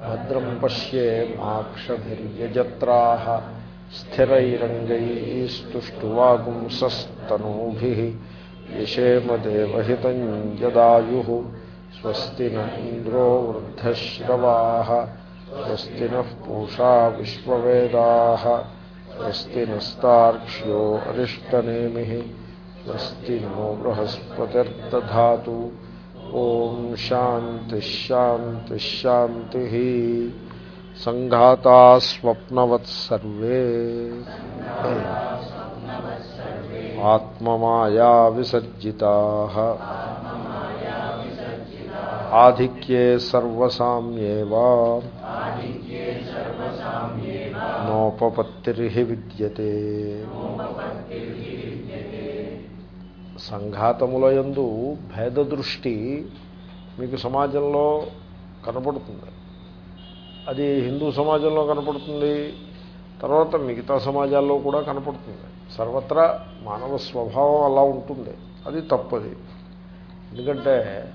भद्रं पश्ये माक्षभिर्यजत्राः स्थिरैरङ्गैः स्तुष्टुवागुंसस्तनूभिः यशेमदेवहितं यदायुः स्वस्ति न इन्द्रो वृद्धश्रवाः स्वस्ति नः पूषा विश्ववेदाः स्वस्ति नस्तार्क्ष्यो अरिष्टनेमिः स्वस्ति नो बृहस्पतिर्दधातु ॐ शान्तिश्शान्तिश्शान्तिः सङ्घाता स्वप्नवत् सर्वे। आत्ममाया विसर्जिताः। आधिक्ये सर्वसाम्येव। नोपपत्तिर्हि సంఘాతముల సంఘాతములయందు భేద దృష్టి మీకు సమాజంలో కనపడుతుంది. అది హిందూ సమాజంలో కనపడుతుంది తర్వాత మిగతా సమాజాల్లో కూడా కనపడుతుంది. సర్వత్రా మానవ స్వభావం అలా ఉంటుంది. అది తప్పది. ఎందుకంటే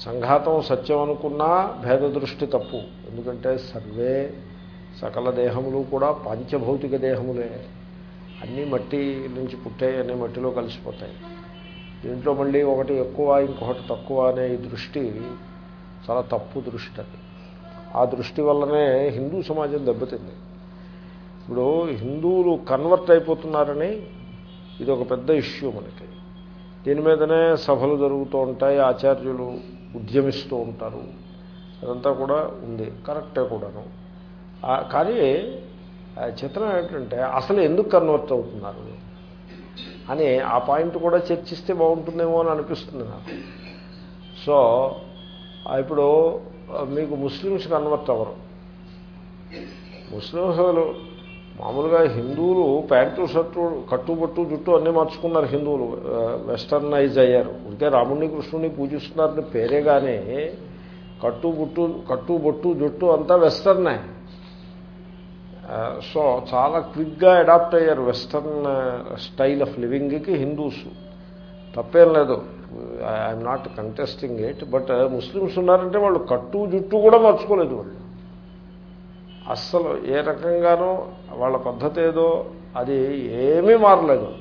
సంఘాతం సత్యం అనుకున్నా భేద దృష్టి తప్పు. ఎందుకంటే సర్వే సకల దేహములు కూడా పంచభౌతిక దేహములే. అన్నీ మట్టి నుంచి పుట్టాయి అన్నీ మట్టిలో కలిసిపోతాయి. దీంట్లో మళ్ళీ ఒకటి ఎక్కువ ఇంకొకటి తక్కువ అనే ఈ దృష్టి చాలా తప్పు దృష్టి అది. ఆ దృష్టి వల్లనే హిందూ సమాజం దెబ్బతింది. ఇప్పుడు హిందువులు కన్వర్ట్ అయిపోతున్నారని ఇది ఒక పెద్ద ఇష్యూ మనకి. దీని మీదనే సభలు జరుగుతూ ఉంటాయి ఆచార్యులు ఉద్యమిస్తూ ఉంటారు. అదంతా కూడా ఉంది కరెక్టే కూడాను. కానీ చిత్రం ఏంటంటే అసలు ఎందుకు కన్వర్ట్ అవుతున్నారు? అని ఆ పాయింట్ కూడా చర్చిస్తే బాగుంటుందేమో అని అనిపిస్తుంది నాకు. సో ఇప్పుడు మీకు ముస్లిమ్స్ కన్వర్ట్ అవ్వరు. ముస్లిమ్స్ మామూలుగా హిందువులు ప్యాంటు షర్టు కట్టుబట్టు జుట్టు అన్నీ మార్చుకున్నారు హిందువులు. వెస్టర్నైజ్ అయ్యారు. ఉంటే రాముడిని కృష్ణుని పూజిస్తున్నారని పేరే కానీ కట్టుబుట్టు కట్టుబొట్టు జుట్టు అంతా వెస్టర్నే. సో చాలా క్విక్గా అడాప్ట్ అయ్యారు వెస్టర్న్ స్టైల్ ఆఫ్ లివింగ్కి హిందూస్. తప్పేం లేదు. I'm not contesting it but Muslims ఉన్నారంటే వాళ్ళు కట్టు జుట్టు కూడా మార్చుకోలేదు వాళ్ళు. అస్సలు ఏ రకంగానూ వాళ్ళ పద్ధతి ఏదో అది ఏమీ మారలేదు.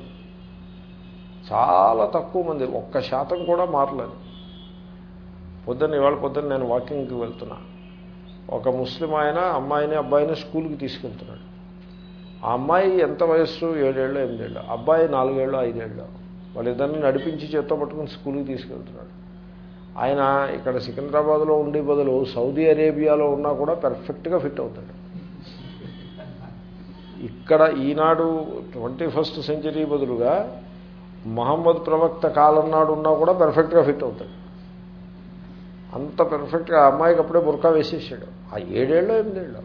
చాలా తక్కువ మంది ఒక్క శాతం కూడా మారలేదు. పొద్దున్న ఇవాళ పొద్దున్న నేను వాకింగ్కి వెళ్తున్నాను ఒక ముస్లిం ఆయన అమ్మాయిని అబ్బాయిని స్కూల్కి తీసుకెళ్తున్నాడు. ఆ అమ్మాయి ఎంత వయస్సు? ఏడేళ్ళు ఎనిమిదేళ్ళు. అబ్బాయి నాలుగేళ్ళు ఐదేళ్ళు. వాళ్ళిద్దరిని నడిపించి చేత్తో పట్టుకుని స్కూల్కి తీసుకెళ్తున్నాడు. ఆయన ఇక్కడ సికింద్రాబాద్లో ఉండే బదులు సౌదీ అరేబియాలో ఉన్నా కూడా పెర్ఫెక్ట్గా ఫిట్ అవుతాడు. ఇక్కడ ఈనాడు ట్వంటీ ఫస్ట్ సెంచరీ బదులుగా మహమ్మద్ ప్రవక్త కాలం నాడు ఉన్నా కూడా పెర్ఫెక్ట్గా ఫిట్ అవుతాడు. అంత పెర్ఫెక్ట్గా ఆ అమ్మాయికి అప్పుడే బుర్కా వేసేసాడు. ఆ ఏడేళ్ళు ఎనిమిదేళ్ళు.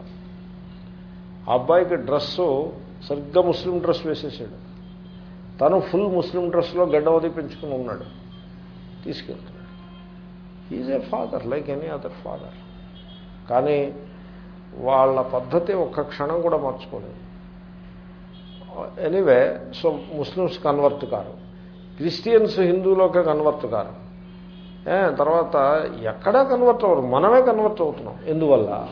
ఆ అబ్బాయికి డ్రెస్సు సరిగ్గా ముస్లిం డ్రెస్ వేసేసాడు. తను ఫుల్ ముస్లిం డ్రెస్లో గడ్డవది పెంచుకుని ఉన్నాడు. తీసుకెళ్తున్నాడు. Is a father like any other father కానీ వాళ్ళ పద్ధతి ఒక్క క్షణం కూడా మార్చుకోలేదు ఎనీవే సో ముస్లిమ్స్ కన్వర్ట్ కారు. క్రిస్టియన్స్ హిందువులోకి కన్వర్ట్ కారు. తర్వాత ఎక్కడా కన్వర్ట్ అవ్వరు మనమే కన్వర్ట్ అవుతున్నాం. ఎందువల్ల?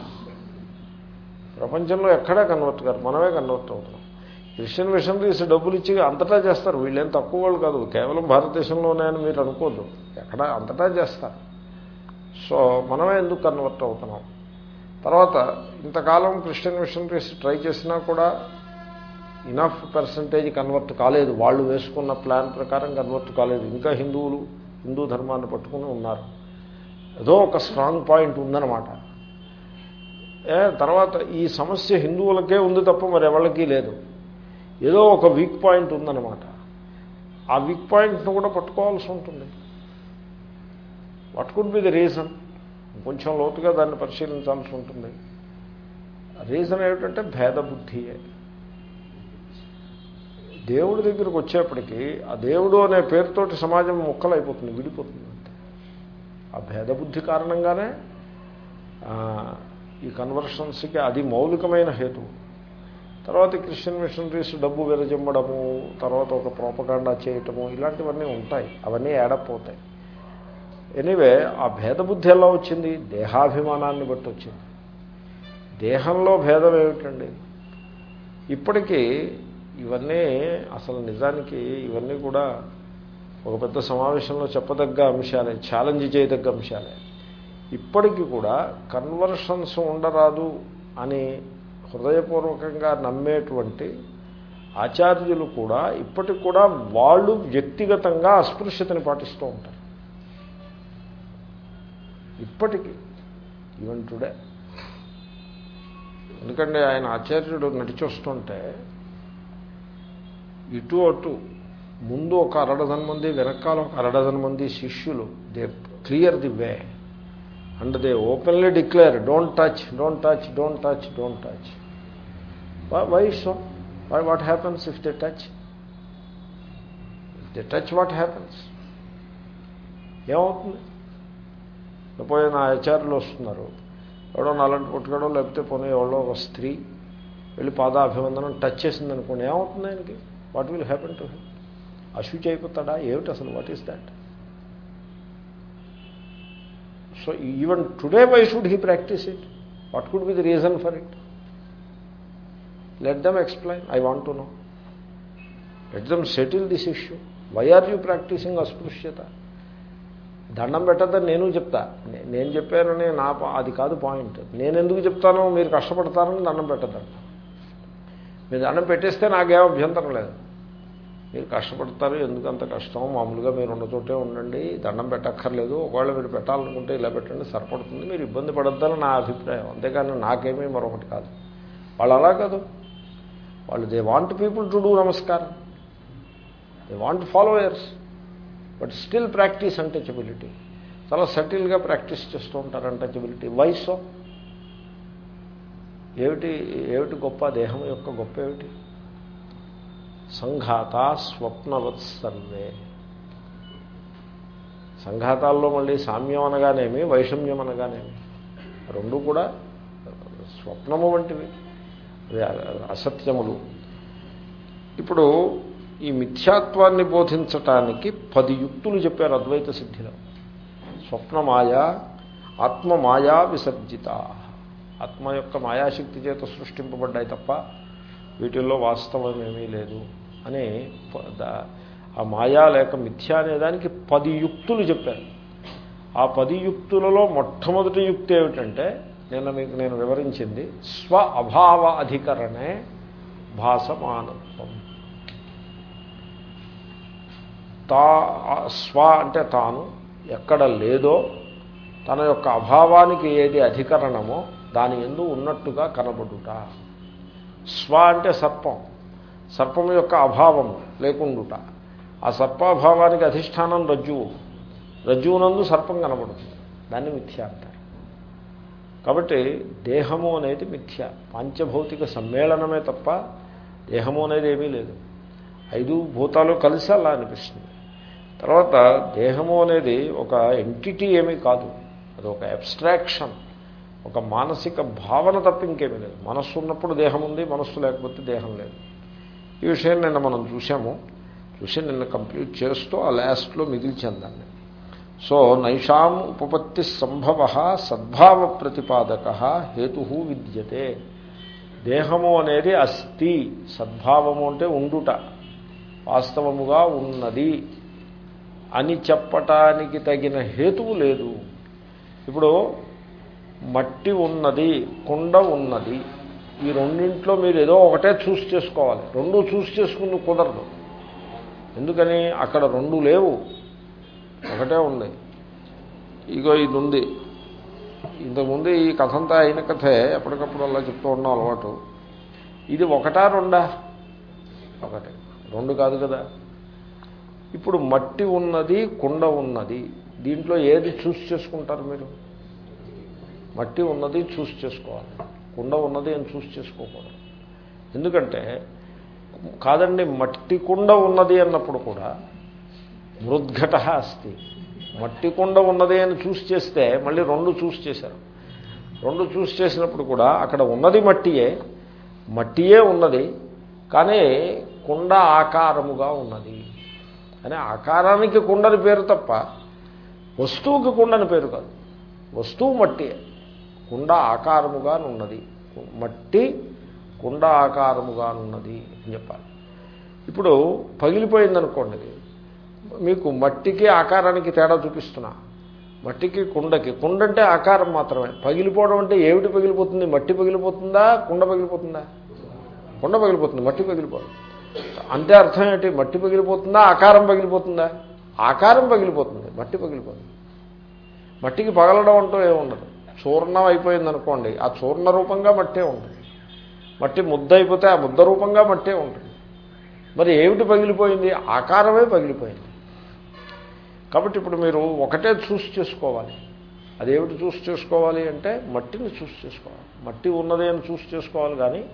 ప్రపంచంలో ఎక్కడా కన్వర్ట్ కాదు. మనమే కన్వర్ట్ అవుతున్నాం. క్రిస్టియన్ మిషనరీస్ డబ్బులు ఇచ్చి అంతటా చేస్తారు. వీళ్ళేం తక్కువ వాళ్ళు కాదు. కేవలం భారతదేశంలోనే అని మీరు అనుకోద్దు. ఎక్కడ అంతటా చేస్తారు. సో మనమే ఎందుకు కన్వర్ట్ అవుతున్నాం? తర్వాత ఇంతకాలం క్రిస్టియన్ మిషనరీస్ ట్రై చేసినా కూడా ఇనఫ్ పర్సంటేజ్ కన్వర్ట్ కాలేదు. వాళ్ళు వేసుకున్న ప్లాన్ ప్రకారం కన్వర్ట్ కాలేదు. ఇంకా హిందువులు హిందూ ధర్మాన్ని పట్టుకుని ఉన్నారు. ఏదో ఒక స్ట్రాంగ్ పాయింట్ ఉందన్నమాట. ఏ తర్వాత ఈ సమస్య హిందువులకే ఉంది తప్ప మరి ఎవరికీ లేదు. ఏదో ఒక వీక్ పాయింట్ ఉందన్నమాట. ఆ వీక్ పాయింట్ను కూడా పట్టుకోవాల్సి ఉంటుంది. What could be the reason కొంచెం లోతుగా దాన్ని పరిశీలించాల్సి ఉంటుంది. రీజన్ ఏమిటంటే భేదబుద్ధియే. దేవుడి దగ్గరికి వచ్చేప్పటికీ ఆ దేవుడు అనే పేరుతోటి సమాజం ముక్కలైపోతుంది విడిపోతుంది. అంతే ఆ భేదబుద్ధి కారణంగానే ఈ కన్వర్షన్స్కి అది మౌలికమైన హేతు తర్వాత క్రిస్టియన్ మిషనరీస్ డబ్బు విరజిమ్మడము తర్వాత ఒక ప్రోపకాండా చేయటము ఇలాంటివన్నీ ఉంటాయి. అవన్నీ యాడప్ అవుతాయి ఎనీవే ఆ భేదబుద్ధి ఎలా వచ్చింది? దేహాభిమానాన్ని బట్టి వచ్చింది. దేహంలో భేదం ఏమిటండి? ఇప్పటికీ ఇవన్నీ అసలు నిజానికి ఇవన్నీ కూడా ఒక పెద్ద సమావేశంలో చెప్పదగ్గ అంశాలే ఛాలెంజ్ చేయదగ్గ అంశాలే. ఇప్పటికీ కూడా కన్వర్షన్స్ ఉండరాదు అని హృదయపూర్వకంగా నమ్మేటువంటి ఆచార్యులు కూడా ఇప్పటికి కూడా వాళ్ళు వ్యక్తిగతంగా అస్పృశ్యతని పాటిస్తూ ఉంటారు. ఇప్పటికీ ఈవెన్ టుడే ఎందుకంటే ఆయన ఆచార్యుడు నడిచి వస్తుంటే ఇటు అటు ముందు ఒక అరడజన్ మంది వెనకాల ఒక అరడజన్ మంది శిష్యులు. They clear the way and they openly declare don't touch don't touch don't touch don't touch why so why what happens if they touch if they touch what happens ఏమవుతుంది? పోయిన ఆచార్యులు వస్తున్నారు. ఎవడో నల్లంటి పుట్టుకడో లేకపోతే పోనీ ఎవడో ఒక స్త్రీ వెళ్ళి పాదాభివందనం టచ్ చేసింది అనుకోండి ఏమవుతుంది ఆయనకి? What will happen to him? అశుచి అయిపోతాడా? ఏమిటి అసలు? What is that? So even today why should he practise it? What could be the reason for it? Let them explain I want to know let them settle this issue why are you practising అస్పృశ్యత? దండం పెట్టద్దని నేను చెప్తా. నేను చెప్పానని నా అది కాదు point నేను ఎందుకు చెప్తానో మీరు కష్టపడతారని దండం పెట్టద్దంట. మీరు దండం పెట్టేస్తే నాకేం అభ్యంతరం లేదు. మీరు కష్టపడతారు ఎందుకంత కష్టం? మామూలుగా మీరు ఉన్న చోటే ఉండండి దండం పెట్టక్కర్లేదు. ఒకవేళ మీరు పెట్టాలనుకుంటే ఇలా పెట్టండి సరిపడుతుంది. మీరు ఇబ్బంది పడద్దని నా అభిప్రాయం. అంతేకాని నాకేమీ మరొకటి కాదు. వాళ్ళు అలా కాదు. వాళ్ళు they want people to do నమస్కారం. They want followers. But still practise untouchability. చాలా సటిల్గా ప్రాక్టీస్ చేస్తూ ఉంటారు అన్టచబిలిటీ. వయసు ఏమిటి ఏమిటి గొప్ప దేహం యొక్క గొప్ప ఏమిటి? సంఘాత స్వప్నవత్ సర్వే. సంఘాతాల్లో మళ్ళీ సామ్యం అనగానేమి వైషమ్యం అనగానేమి? రెండు కూడా స్వప్నము వంటివి అసత్యములు. ఇప్పుడు ఈ మిథ్యాత్వాన్ని బోధించటానికి పది యుక్తులు చెప్పారు అద్వైత సిద్ధిలో. స్వప్నమాయ ఆత్మమాయా విసర్జిత. ఆత్మ యొక్క మాయాశక్తి చేత సృష్టింపబడ్డాయి తప్ప వీటిల్లో వాస్తవం ఏమీ లేదు అని ప- ఆ మాయా లేక మిథ్య అనేదానికి పది యుక్తులు చెప్పారు. ఆ పది యుక్తులలో మొట్టమొదటి యుక్తి ఏమిటంటే నిన్న మీకు నేను వివరించింది స్వ అభావ అధికరణే భాసమానత్వం. తా స్వ అంటే తాను ఎక్కడ లేదో తన యొక్క అభావానికి ఏది అధికరణమో దాని ఎందు ఉన్నట్టుగా కనబడుట. స్వ అంటే సర్పం. సర్పం యొక్క అభావము లేకుండుట. ఆ సర్పాభావానికి అధిష్టానం రజ్జువు. రజ్జువునందు సర్పం కనబడుతుంది. దాన్ని మిథ్య అంటారు. కాబట్టి దేహము అనేది మిథ్య. పాంచభౌతిక సమ్మేళనమే తప్ప దేహము అనేది ఏమీ లేదు. ఐదు భూతాలు కలిసి అలా అనిపిస్తుంది. తర్వాత దేహము అనేది ఒక ఎంటిటీ ఏమీ కాదు. అది ఒక అబ్స్ట్రాక్షన్ ఒక మానసిక భావన తప్ప ఇంకేమీ లేదు. మనస్సు ఉన్నప్పుడు దేహం ఉంది మనస్సు లేకపోతే దేహం లేదు. ఈ విషయం నిన్న మనం చూసాము చూసి నిన్న కంప్లీట్ చేస్తూ ఆ లాస్ట్లో మిగిల్చాను దాన్ని. సో నైషాం ఉపపత్తి సంభవ సద్భావ ప్రతిపాదక హేతు విద్యతే. దేహము అనేది అస్థి సద్భావము అంటే ఉండుట వాస్తవముగా ఉన్నది అని చెప్పటానికి తగిన హేతువు లేదు. ఇప్పుడు మట్టి ఉన్నది కుండ ఉన్నది. ఈ రెండింట్లో మీరు ఏదో ఒకటే చూస్ చేసుకోవాలి. రెండు చూస్ చేసుకుని కుదరదు. ఎందుకని? అక్కడ రెండు లేవు. ఒకటే ఉంది. ఇగో ఇది ఉంది ఇంతకుముందు ఈ కథ అంతా అయిన కథే ఎప్పటికప్పుడు అలా చెప్తూ ఉన్నాం అలవాటు. ఇది ఒకటా రెండా? ఒకటే. రెండు కాదు కదా. ఇప్పుడు మట్టి ఉన్నది కుండ ఉన్నది. దీంట్లో ఏది చూస్ చేసుకుంటారు మీరు? మట్టి ఉన్నది చూసి చేసుకోవాలి. కుండ ఉన్నది అని చూసి చేసుకోకూడదు. ఎందుకంటే కాదండి మట్టి కుండ ఉన్నది అన్నప్పుడు కూడా మృద్ఘట అస్తి. మట్టి కుండ ఉన్నది అని చూసి చేస్తే మళ్ళీ రెండు చూసి చేశారు. రెండు చూసి చేసినప్పుడు కూడా అక్కడ ఉన్నది మట్టియే మట్టియే ఉన్నది కానీ కుండ ఆకారముగా ఉన్నది. అని ఆకారానికి కుండని పేరు తప్ప వస్తువుకి కుండని పేరు కాదు. వస్తువు మట్టియే. కుండ ఆకారముగానున్నది మట్టి కుండ ఆకారముగానున్నది అని చెప్పాలి. ఇప్పుడు పగిలిపోయిందనుకోండి మీకు మట్టికి ఆకారానికి తేడా చూపిస్తున్నా. మట్టికి కుండకి కుండ అంటే ఆకారం మాత్రమే. పగిలిపోవడం అంటే ఏమిటి పగిలిపోతుంది? మట్టి పగిలిపోతుందా? కుండ పగిలిపోతుందా? కుండ పగిలిపోతుంది మట్టి పగిలిపోదు. అంతే అర్థం ఏంటి? మట్టి పగిలిపోతుందా? ఆకారం పగిలిపోతుందా? ఆకారం పగిలిపోతుంది మట్టి పగిలిపోతుంది మట్టికి పగలడం అంటూ ఏముండదు. చూర్ణం అయిపోయింది అనుకోండి ఆ చూర్ణ రూపంగా మట్టే ఉంటుంది. మట్టి ముద్ద అయిపోతే ఆ ముద్ద రూపంగా మట్టే ఉంటుంది. మరి ఏమిటి పగిలిపోయింది? ఆకారమే పగిలిపోయింది. కాబట్టి ఇప్పుడు మీరు ఒకటే చూసి చేసుకోవాలి. అదేమిటి చూసి చేసుకోవాలి అంటే మట్టిని చూసి చేసుకోవాలి. మట్టి ఉన్నదే అని చూసి చేసుకోవాలి కానీ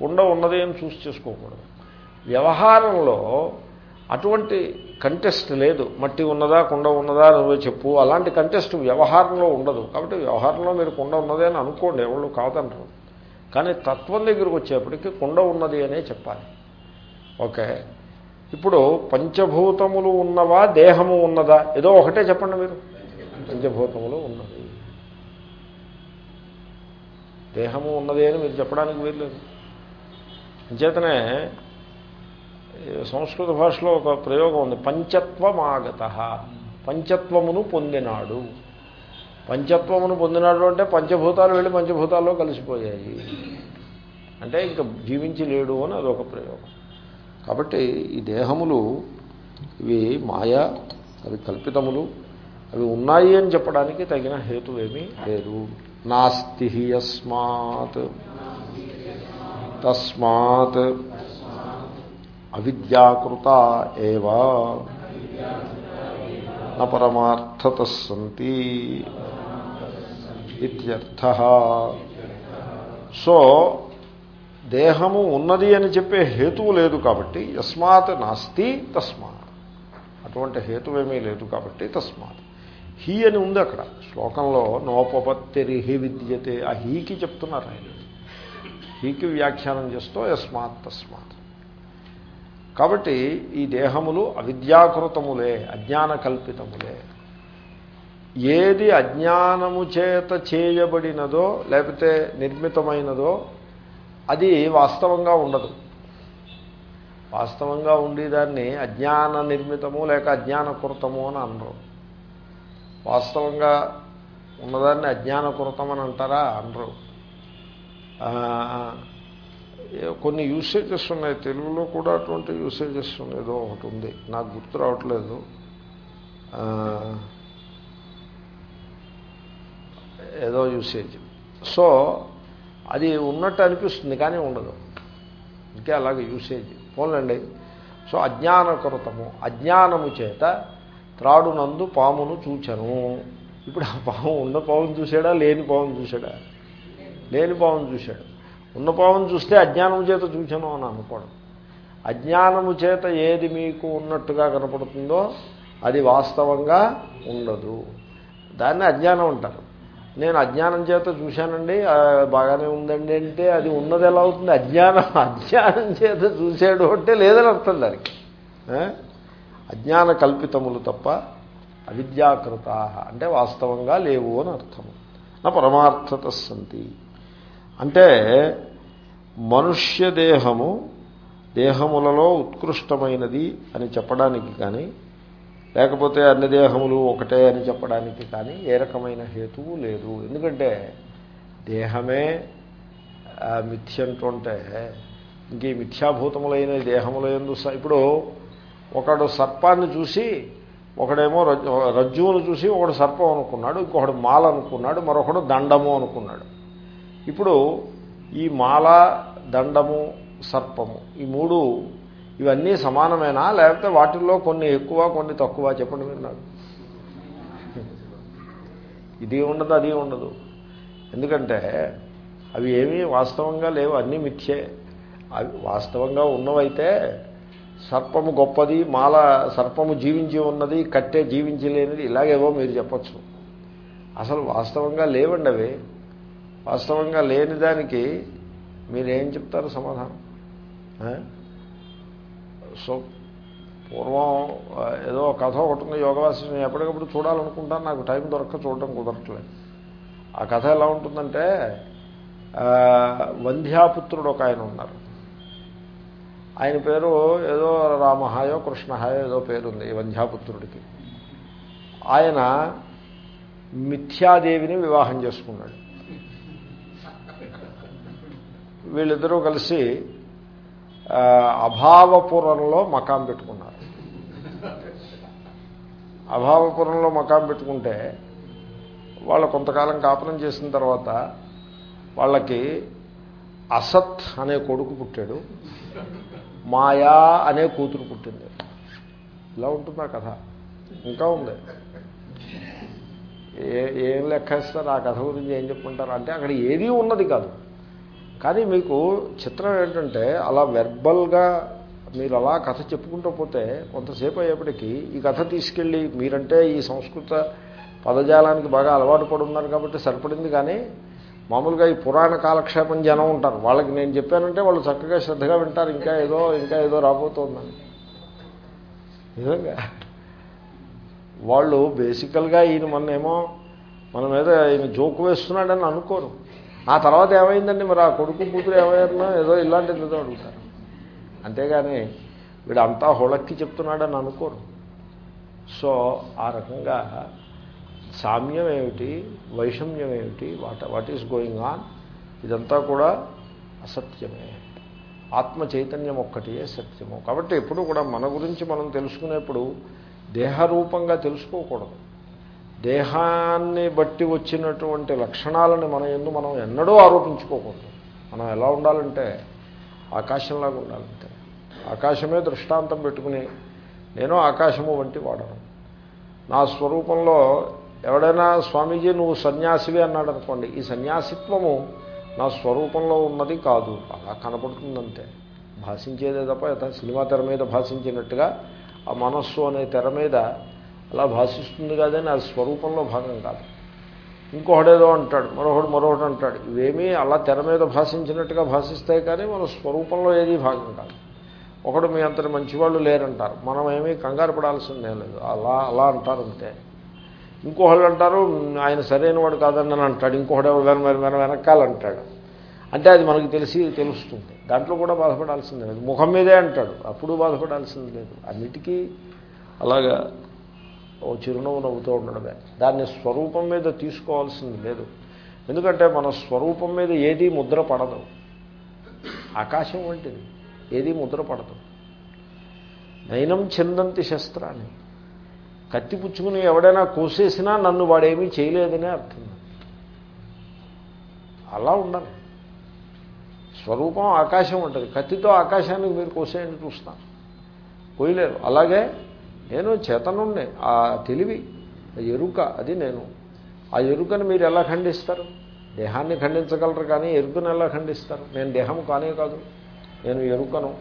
కుండ ఉన్నదే అని చూసి చేసుకోకూడదు. వ్యవహారంలో అటువంటి కంటెస్ట్ లేదు. మట్టి ఉన్నదా కుండ ఉన్నదా నువ్వే చెప్పు. అలాంటి కంటెస్ట్ వ్యవహారంలో ఉండదు. కాబట్టి వ్యవహారంలో మీరు కుండ ఉన్నదే అని అనుకోండి. ఎవరు కాదంటారు కానీ తత్వం దగ్గరికి వచ్చేప్పటికీ కుండ ఉన్నది అనే చెప్పాలి. ఓకే. ఇప్పుడు పంచభూతములు ఉన్నవా దేహము ఉన్నదా? ఏదో ఒకటే చెప్పండి మీరు. పంచభూతములు ఉన్నది. దేహము ఉన్నది అని మీరు చెప్పడానికి వీల్లేదు. అంచేతనే సంస్కృత భాషలో ఒక ప్రయోగం ఉంది. పంచత్వమాగత. పంచత్వమును పొందినాడు. పంచత్వమును పొందినాడు అంటే పంచభూతాలు వెళ్ళి పంచభూతాల్లో కలిసిపోయాయి. అంటే ఇంకా జీవించి లేడు అని అదొక ప్రయోగం. కాబట్టి ఈ దేహములు ఇవి మాయ అవి కల్పితములు అవి ఉన్నాయి అని చెప్పడానికి తగిన హేతువేమీ లేదు. నాస్తి యస్మాత్. తస్మాత్. అవిద్యాకృత ఏవా. న పరమార్థత సంతి ఇత్యర్థ. సో దేహము ఉన్నది అని చెప్పే హేతువు లేదు కాబట్టి యస్మాత్ నాస్తి తస్మాత్. అటువంటి హేతువేమీ లేదు కాబట్టి తస్మాత్. హీ అని ఉంది అక్కడ. శ్లోకంలో నోపపత్తిరి హి విద్యతే. ఆ హీకి చెప్తున్నారు ఆయన. హీకి వ్యాఖ్యానం చేస్తూ యస్మాత్ తస్మాత్. కాబట్టి ఈ దేహములు అవిద్యాకృతములే అజ్ఞాన కల్పితములే ఏది అజ్ఞానము చేత చేయబడినదో లేకపోతే నిర్మితమైనదో అది వాస్తవంగా ఉండదు. వాస్తవంగా ఉండేదాన్ని అజ్ఞాన నిర్మితము లేక అజ్ఞానకృతము అని అనరు. వాస్తవంగా ఉన్నదాన్ని అజ్ఞానకృతం అని అంటారా? అనరు. కొన్ని యూసేజెస్ ఉన్నాయి. తెలుగులో కూడా అటువంటి యూసేజెస్ ఏదో ఒకటి ఉంది. నాకు గుర్తు రావట్లేదు. ఏదో యూసేజ్ సో అది ఉన్నట్టు అనిపిస్తుంది కానీ ఉండదు. ఇంకే అలాగే యూసేజ్ పోలండి సో అజ్ఞానకృతము. అజ్ఞానము చేత త్రాడునందు పామును చూచను. ఇప్పుడు ఆ పాము ఉన్న పామును చూసాడా లేని పామును చూసాడా లేని పామును చూశాడు. ఉన్న పామును చూస్తే అజ్ఞానము చేత చూచాను అని అనుకోవడం. అజ్ఞానము చేత ఏది మీకు ఉన్నట్టుగా కనపడుతుందో అది వాస్తవంగా ఉండదు. దాన్ని అజ్ఞానం అంటారు. నేను అజ్ఞానం చేత చూశానండి బాగానే ఉందండి అంటే అది ఉన్నది ఎలా అవుతుంది? అజ్ఞానం అజ్ఞానం చేత చూసాడు అంటే లేదని అర్థం దానికి. అజ్ఞాన కల్పితములు తప్ప అవిద్యాకృత అంటే వాస్తవంగా లేవు అని అర్థము నా పరమార్థత సంతి. అంటే మనుష్య దేహము దేహములలో ఉత్కృష్టమైనది అని చెప్పడానికి కానీ లేకపోతే అన్ని దేహములు ఒకటే అని చెప్పడానికి కానీ ఏ రకమైన హేతువు లేదు. ఎందుకంటే దేహమే మిథ్య అంటుంటే ఇంక ఈ మిథ్యాభూతములైన దేహముల ఎందు ఇప్పుడు ఒకడు సర్పాన్ని చూసి ఒకడేమో రజ్జువును చూసి ఒకడు సర్పం అనుకున్నాడు ఇంకొకడు మాల అనుకున్నాడు మరొకడు దండము అనుకున్నాడు. ఇప్పుడు ఈ మాల దండము సర్పము ఈ మూడు ఇవన్నీ సమానమేనా? లేకపోతే వాటిల్లో కొన్ని ఎక్కువ కొన్ని తక్కువ? చెప్పండి మీరు నాకు. ఇది ఉండదు అది ఉండదు. ఎందుకంటే అవి ఏమీ వాస్తవంగా లేవు అన్నీ మిథ్యే. అవి వాస్తవంగా ఉన్నవైతే సర్పము గొప్పది మాల సర్పము జీవించి ఉన్నది కట్టే జీవించలేనిది ఇలాగేవో మీరు చెప్పచ్చు. అసలు వాస్తవంగా లేవండి అవి వాస్తవంగా లేని దానికి మీరేం చెప్తారు సమాధానం? సో పూర్వం ఏదో కథ ఒకటి ఉంది యోగవాసి నేను ఎప్పటికప్పుడు చూడాలనుకుంటాను. నాకు టైం దొరక్క చూడటం కుదరట్లేదు. ఆ కథ ఎలా ఉంటుందంటే వంధ్యాపుత్రుడు ఒక ఆయన ఉన్నారు. ఆయన పేరు ఏదో రామహాయో కృష్ణహాయో ఏదో పేరుంది ఈ వంధ్యాపుత్రుడికి. ఆయన మిథ్యాదేవిని వివాహం చేసుకున్నాడు. వీళ్ళిద్దరూ కలిసి అభావపురంలో మకాం పెట్టుకున్నారు. అభావపురంలో మకాం పెట్టుకుంటే వాళ్ళు కొంతకాలం కాపురం చేసిన తర్వాత వాళ్ళకి అసత్ అనే కొడుకు పుట్టాడు మాయా అనే కూతురు పుట్టింది. ఇలా ఉంటుంది ఆ కథ? ఇంకా ఉంది. ఏ ఏం లెక్కేస్తారు? ఆ కథ గురించి ఏం చెప్పుకుంటారు? అంటే అక్కడ ఏదీ ఉన్నది కాదు. కానీ మీకు చిత్రం ఏంటంటే అలా వెర్బల్గా మీరు అలా కథ చెప్పుకుంటూ పోతే కొంతసేపు అయ్యేప్పటికీ ఈ కథ తీసుకెళ్ళి మీరంటే ఈ సంస్కృత పదజాలానికి బాగా అలవాటు పడి ఉన్నారు కాబట్టి సరిపడింది కానీ మామూలుగా ఈ పురాణ కాలక్షేపం జనం ఉంటారు. వాళ్ళకి నేను చెప్పానంటే వాళ్ళు చక్కగా శ్రద్ధగా వింటారు. ఇంకా ఏదో ఇంకా ఏదో రాబోతోందని. నిజంగా. వాళ్ళు బేసికల్గా ఈయన మొన్నేమో మన మీద ఈయన జోకు వేస్తున్నాడని అనుకోరు. ఆ తర్వాత ఏమైందండి? మరి ఆ కొడుకు కూతురు ఏమయ్యారనో ఏదో ఇలాంటిది ఏదో అడుగుతారు. అంతేగాని వీడు అంతా హుళక్కి చెప్తున్నాడని అనుకోరు. సో ఆ రకంగా సామ్యం ఏమిటి? వైషమ్యం ఏమిటి? What what is going on? ఇదంతా కూడా అసత్యమే. ఆత్మ చైతన్యం ఒక్కటియే సత్యము. కాబట్టి ఎప్పుడు కూడా మన గురించి మనం తెలుసుకునేప్పుడు దేహరూపంగా తెలుసుకోకూడదు. దేహాన్ని బట్టి వచ్చినటువంటి లక్షణాలను మన ఎందు మనం ఎన్నడూ ఆరోపించుకోకూడదు. మనం ఎలా ఉండాలంటే ఆకాశంలాగా ఉండాలంటే. ఆకాశమే దృష్టాంతం పెట్టుకుని నేను ఆకాశము వంటి వాడను. నా స్వరూపంలో ఎవడైనా స్వామీజీ నువ్వు సన్యాసివి అన్నాడు అనుకోండి ఈ సన్యాసిత్వము నా స్వరూపంలో ఉన్నది కాదు. అలా కనపడుతుందంతే. భాషించేదే తప్ప సినిమా తెర మీద భాషించినట్టుగా ఆ మనస్సు అనే తెర మీద అలా భాషిస్తుంది కాదని అది స్వరూపంలో భాగం కాదు. ఇంకొకడేదో అంటాడు మరొకడు మరొకటి అంటాడు. ఇవేమీ అలా తెర మీద భాషించినట్టుగా భాషిస్తాయి కానీ మన స్వరూపంలో ఏదీ భాగం కాదు. ఒకడు మీ అంతటి మంచివాళ్ళు లేరంటారు. మనం ఏమీ కంగారు పడాల్సిందేం లేదు. అలా అలా అంటారు అంతే. ఇంకొకళ్ళు అంటారు ఆయన సరైన వాడు కాదని అని అంటాడు. ఇంకొకడు వెన వెన వెనకాలంటాడు అంటే అది మనకు తెలిసి తెలుస్తుంది. దాంట్లో కూడా బాధపడాల్సిందే లేదు. ముఖం మీదే అంటాడు. అప్పుడు బాధపడాల్సింది లేదు. అన్నిటికీ అలాగా ఓ చిరునవ్వు నవ్వుతూ ఉండడమే. దాన్ని స్వరూపం మీద తీసుకోవాల్సింది లేదు. ఎందుకంటే మన స్వరూపం మీద ఏదీ ముద్ర పడదు. ఆకాశం వంటిది. ఏదీ ముద్ర పడదు. నయనం చెందంతి శస్త్రాన్ని. కత్తి పుచ్చుకుని ఎవడైనా కోసేసినా నన్ను వాడేమీ చేయలేదనే అర్థం. అలా ఉండాలి. స్వరూపం ఆకాశం ఉంటుంది కత్తితో ఆకాశానికి మీరు కోసేయండి చూస్తాను. కోయలేరు అలాగే నేను చేతనుండే. ఆ తెలివి ఆ ఎరుక అది నేను. ఆ ఎరుకను మీరు ఎలా ఖండిస్తారు? దేహాన్ని ఖండించగలరు కానీ ఎరుకను ఎలా ఖండిస్తారు? నేను దేహం కానే కాదు నేను ఎరుకను.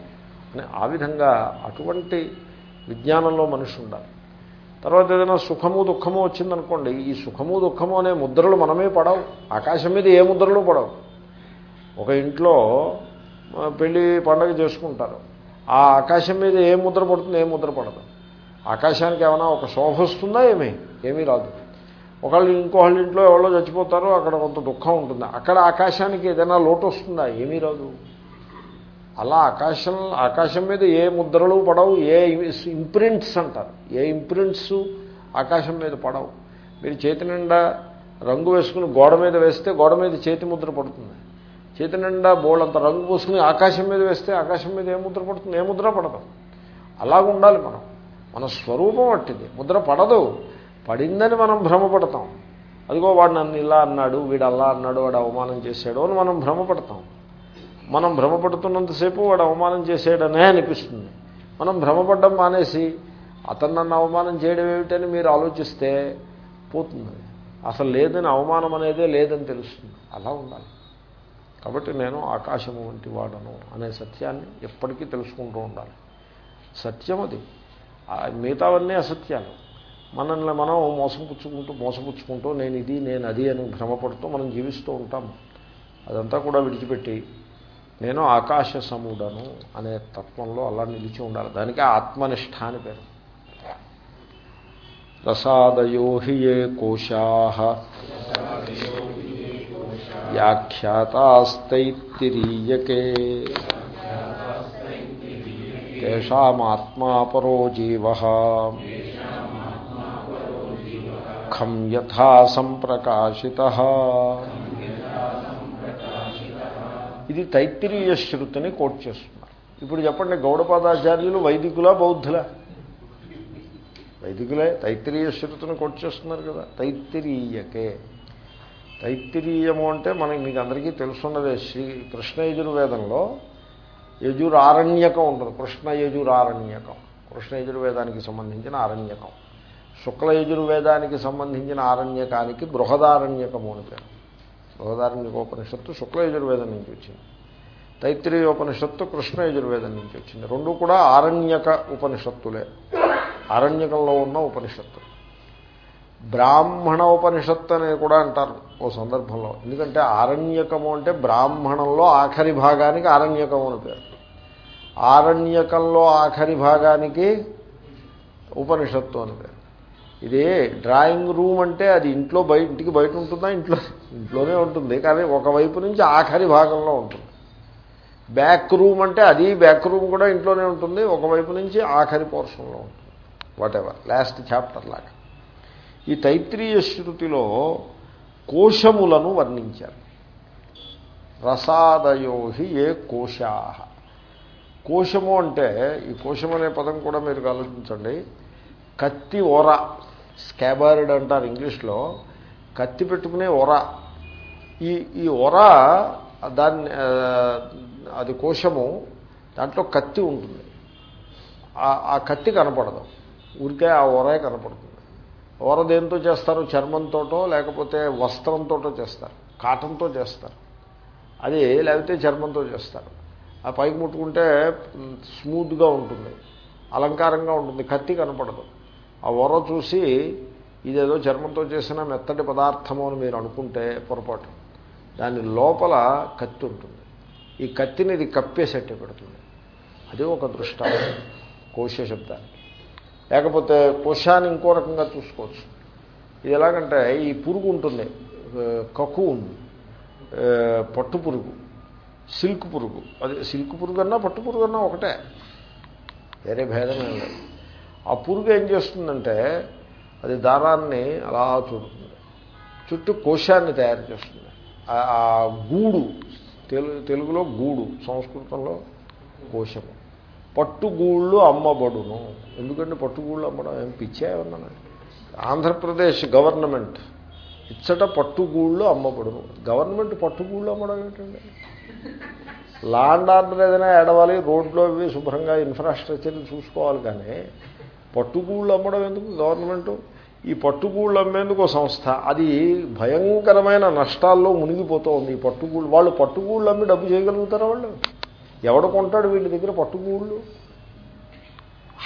అని ఆ విధంగా అటువంటి విజ్ఞానంలో మనిషి ఉండాలి. తర్వాత ఏదైనా సుఖము దుఃఖము వచ్చిందనుకోండి ఈ సుఖము దుఃఖము అనే ముద్రలు మనమే పడవు. ఆకాశం మీద ఏ ముద్రలు పడవు. ఒక ఇంట్లో పెళ్ళి పెళ్ళి పండగ చేసుకుంటారు. ఆ ఆకాశం మీద ఏ ముద్ర పడుతుంది ఏ ముద్ర పడదు. ఆకాశానికి ఏమైనా ఒక శోభ వస్తుందా ఏమీ? ఏమీ రాదు. ఒకళ్ళు ఇంకోళ్ళ ఇంట్లో ఎవరో చచ్చిపోతారో అక్కడ కొంత దుఃఖం ఉంటుంది. అక్కడ ఆకాశానికి ఏదైనా లోటు వస్తుందా? ఏమీ రాదు. అలా ఆకాశం ఆకాశం మీద ఏ ముద్రలు పడవు ఏ ఇంప్రింట్స్ అంటారు. ఏ ఇంప్రింట్స్ ఆకాశం మీద పడవు. మీరు చేతి నిండా రంగు వేసుకుని గోడ మీద వేస్తే గోడ మీద చేతి ముద్ర పడుతుంది. చేతి నిండా బోళ్ళంత రంగు పూసుకుని ఆకాశం మీద వేస్తే ఆకాశం మీద ఏ ముద్ర పడుతుంది? ఏ ముద్ర పడదు. అలాగ ఉండాలి మనం. మన స్వరూపం అట్టిది. ముద్ర పడదు. పడిందని మనం భ్రమపడతాం. అదిగో వాడు నన్ను ఇలా అన్నాడు వీడు అలా అన్నాడు వాడు అవమానం చేశాడు అని మనం భ్రమపడతాం. మనం భ్రమపడుతున్నంతసేపు వాడు అవమానం చేసాడనే అనిపిస్తుంది. మనం భ్రమపడ్డం మానేసి అతను నన్ను అవమానం చేయడం ఏమిటని మీరు ఆలోచిస్తే పోతుంది. అసలు లేదని అవమానం అనేదే లేదని తెలుస్తుంది. అలా ఉండాలి. కాబట్టి నేను ఆకాశము వంటి వాడను అనే సత్యాన్ని ఎప్పటికీ తెలుసుకుంటూ ఉండాలి. సత్యం అది. మిగతావన్నీ అసత్యాలు. మనల్ని మనం మోసపుచ్చుకుంటూ మోసపుచ్చుకుంటూ నేను ఇది నేను అది అని భ్రమపడుతూ మనం జీవిస్తూ ఉంటాం. అదంతా కూడా విడిచిపెట్టి నేను ఆకాశ సముడను అనే తత్వంలో అలా నిలిచి ఉండాలి. దానికి ఆత్మనిష్ట అని పేరు. రసాదయో హి ఏ కోశా. వ్యాఖ్యాతాస్తైత్తిరీయకే. తేషామాత్మాపరో జీవ ఖం యథా సంప్రకాశిత ఇది తైత్తిరీయ శృతిని కోట్ చేస్తున్నారు. ఇప్పుడు చెప్పండి గౌడపాదాచార్యులు వైదికులా బౌద్ధులా? వైదికులే తైత్తిరీయ శృతిని కోట్ చేస్తున్నారు కదా తైత్తిరీయకే. తైత్తిరీయము అంటే మనకి మీకు అందరికీ తెలుసున్నదే శ్రీ కృష్ణ యజుర్వేదంలో యజురారణ్యకం ఉంటుంది. కృష్ణ యజురారణ్యకం. కృష్ణ యజుర్వేదానికి సంబంధించిన ఆరణ్యకం. శుక్ల యజుర్వేదానికి సంబంధించిన ఆరణ్యకానికి బృహదారణ్యకము అని పేరు. బృహదారణ్యకోపనిషత్తు శుక్ల యజుర్వేదం నుంచి వచ్చింది. తైత్రీయోపనిషత్తు కృష్ణ యజుర్వేదం నుంచి వచ్చింది. రెండు కూడా ఆరణ్యక ఉపనిషత్తులే. ఆరణ్యకంలో ఉన్న ఉపనిషత్తు బ్రాహ్మణ ఉపనిషత్తు అని కూడా అంటారు ఓ సందర్భంలో. ఎందుకంటే ఆరణ్యకము అంటే బ్రాహ్మణంలో ఆఖరి భాగానికి ఆరణ్యకము అని పేరు. ఆరణ్యకంలో ఆఖరి భాగానికి ఉపనిషత్తు అని పేరు. ఇది డ్రాయింగ్ రూమ్ అంటే అది ఇంట్లో బయట ఇంటికి బయట ఉంటుందా? ఇంట్లో ఇంట్లోనే ఉంటుంది. కానీ ఒకవైపు నుంచి ఆఖరి భాగంలో ఉంటుంది. బ్యాక్ రూమ్ అంటే అది బ్యాక్ రూమ్ కూడా ఇంట్లోనే ఉంటుంది. ఒకవైపు నుంచి ఆఖరి పోర్షన్లో ఉంటుంది. వాటెవర్ లాస్ట్ చాప్టర్ లాగా. ఈ తైత్రీయ శృతిలో కోశములను వర్ణించారు. రసాదయోహి ఏ కోశా కోశము అంటే ఈ కోశం అనే పదం కూడా మీరు ఆలోచించండి. కత్తి ఒర స్కాబార్డ్ అంటారు ఇంగ్లీష్లో. కత్తి పెట్టుకునే ఒర ఈ ఈ ఒర దాన్ని అది కోశము దాంట్లో కత్తి ఉంటుంది. ఆ కత్తి కనపడదు. ఊరికే ఆ ఒరే కనపడుతుంది. ఓర దేంతో చేస్తారు? చర్మంతోటో లేకపోతే వస్త్రంతోటో చేస్తారు? కాటన్తో చేస్తారు. అది లేకపోతే చర్మంతో చేస్తారు. ఆ పైకి ముట్టుకుంటే స్మూత్గా ఉంటుంది. అలంకారంగా ఉంటుంది. కత్తి కనపడదు. ఆ ఓర చూసి ఇదేదో చర్మంతో చేసిన మెత్తటి పదార్థము అని మీరు అనుకుంటే పొరపాటు. దాని లోపల కత్తి ఉంటుంది. ఈ కత్తిని ఇది కప్పేసెట్టే పెడుతుంది. అది ఒక దృష్టాంతం. కోశ శబ్దానికి. లేకపోతే కోశాన్ని ఇంకో రకంగా చూసుకోవచ్చు. ఇది ఎలాగంటే ఈ పురుగు ఉంటుంది. కకూన్ పట్టు పురుగు. సిల్క్ పురుగు. అది సిల్క్ పురుగు అన్నా పట్టు పురుగు అన్నా ఒకటే. వేరే భేదమే లేదు. ఆ పురుగు ఏం చేస్తుందంటే అది దారాన్ని అలా చూడుతుంది. చుట్టూ కోశాన్ని తయారు చేస్తుంది. ఆ గూడు తెలుగులో గూడు సంస్కృతంలో కోశము. పట్టుగూళ్ళు అమ్మబడును. ఎందుకంటే పట్టుగూళ్ళు అమ్మడం ఏం పిచ్చే ఉన్నాను ఆంధ్రప్రదేశ్ గవర్నమెంట్ ఇచ్చట పట్టుగూళ్ళు అమ్మబడును. గవర్నమెంట్ పట్టుగూళ్ళు అమ్మడం ఏంటండి? లాండ్ ఆర్డర్ ఏదైనా ఏడవాలి రోడ్లో ఇవి శుభ్రంగా ఇన్ఫ్రాస్ట్రక్చర్ చూసుకోవాలి కానీ పట్టుగూళ్ళు అమ్మడం ఎందుకు గవర్నమెంట్? ఈ పట్టుగూళ్ళు అమ్మేందుకు సంస్థ? అది భయంకరమైన నష్టాల్లో మునిగిపోతూ ఉంది ఈ పట్టుగూళ్ళు. వాళ్ళు పట్టుగూళ్ళు అమ్మి డబ్బు చేయగలుగుతారా వాళ్ళు? ఎవడు కొంటాడు వీళ్ళ దగ్గర పట్టుకూళ్ళు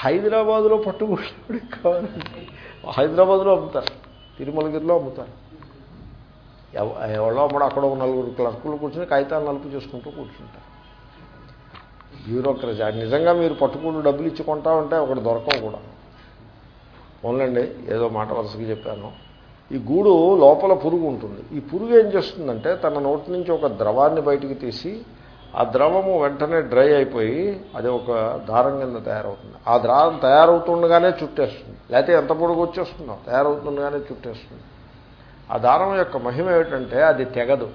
హైదరాబాదులో పట్టుకూళ్ళు కావాలండి హైదరాబాద్లో అమ్ముతారు. తిరుమలగిరిలో అమ్ముతారు. ఎవరో అమ్మడు అక్కడ ఒక నలుగురు క్లర్కులు కూర్చొని కాగితాలు నలుపు చేసుకుంటూ కూర్చుంటారు. బ్యూరోక్రసీ. నిజంగా మీరు పట్టుకుని డబ్బులు ఇచ్చి కొంటా ఉంటే ఒకటి దొరకవు కూడా. ఓన్లండి ఏదో మాట వరుసగా చెప్పాను. ఈ గూడు లోపల పురుగు ఉంటుంది. ఈ పురుగు ఏం చేస్తుందంటే తన నోటి నుంచి ఒక ద్రవాన్ని బయటికి తీసి ఆ ద్రవము వెంటనే డ్రై అయిపోయి అది ఒక దారం కింద తయారవుతుంది. ఆ దారం తయారవుతుండగానే చుట్టేస్తుంది. లేకపోతే ఎంత పొడుగు వచ్చేస్తుందో తయారవుతుండగానే చుట్టేస్తుంది. ఆ దారం యొక్క మహిమ ఏమిటంటే అది తెగదు.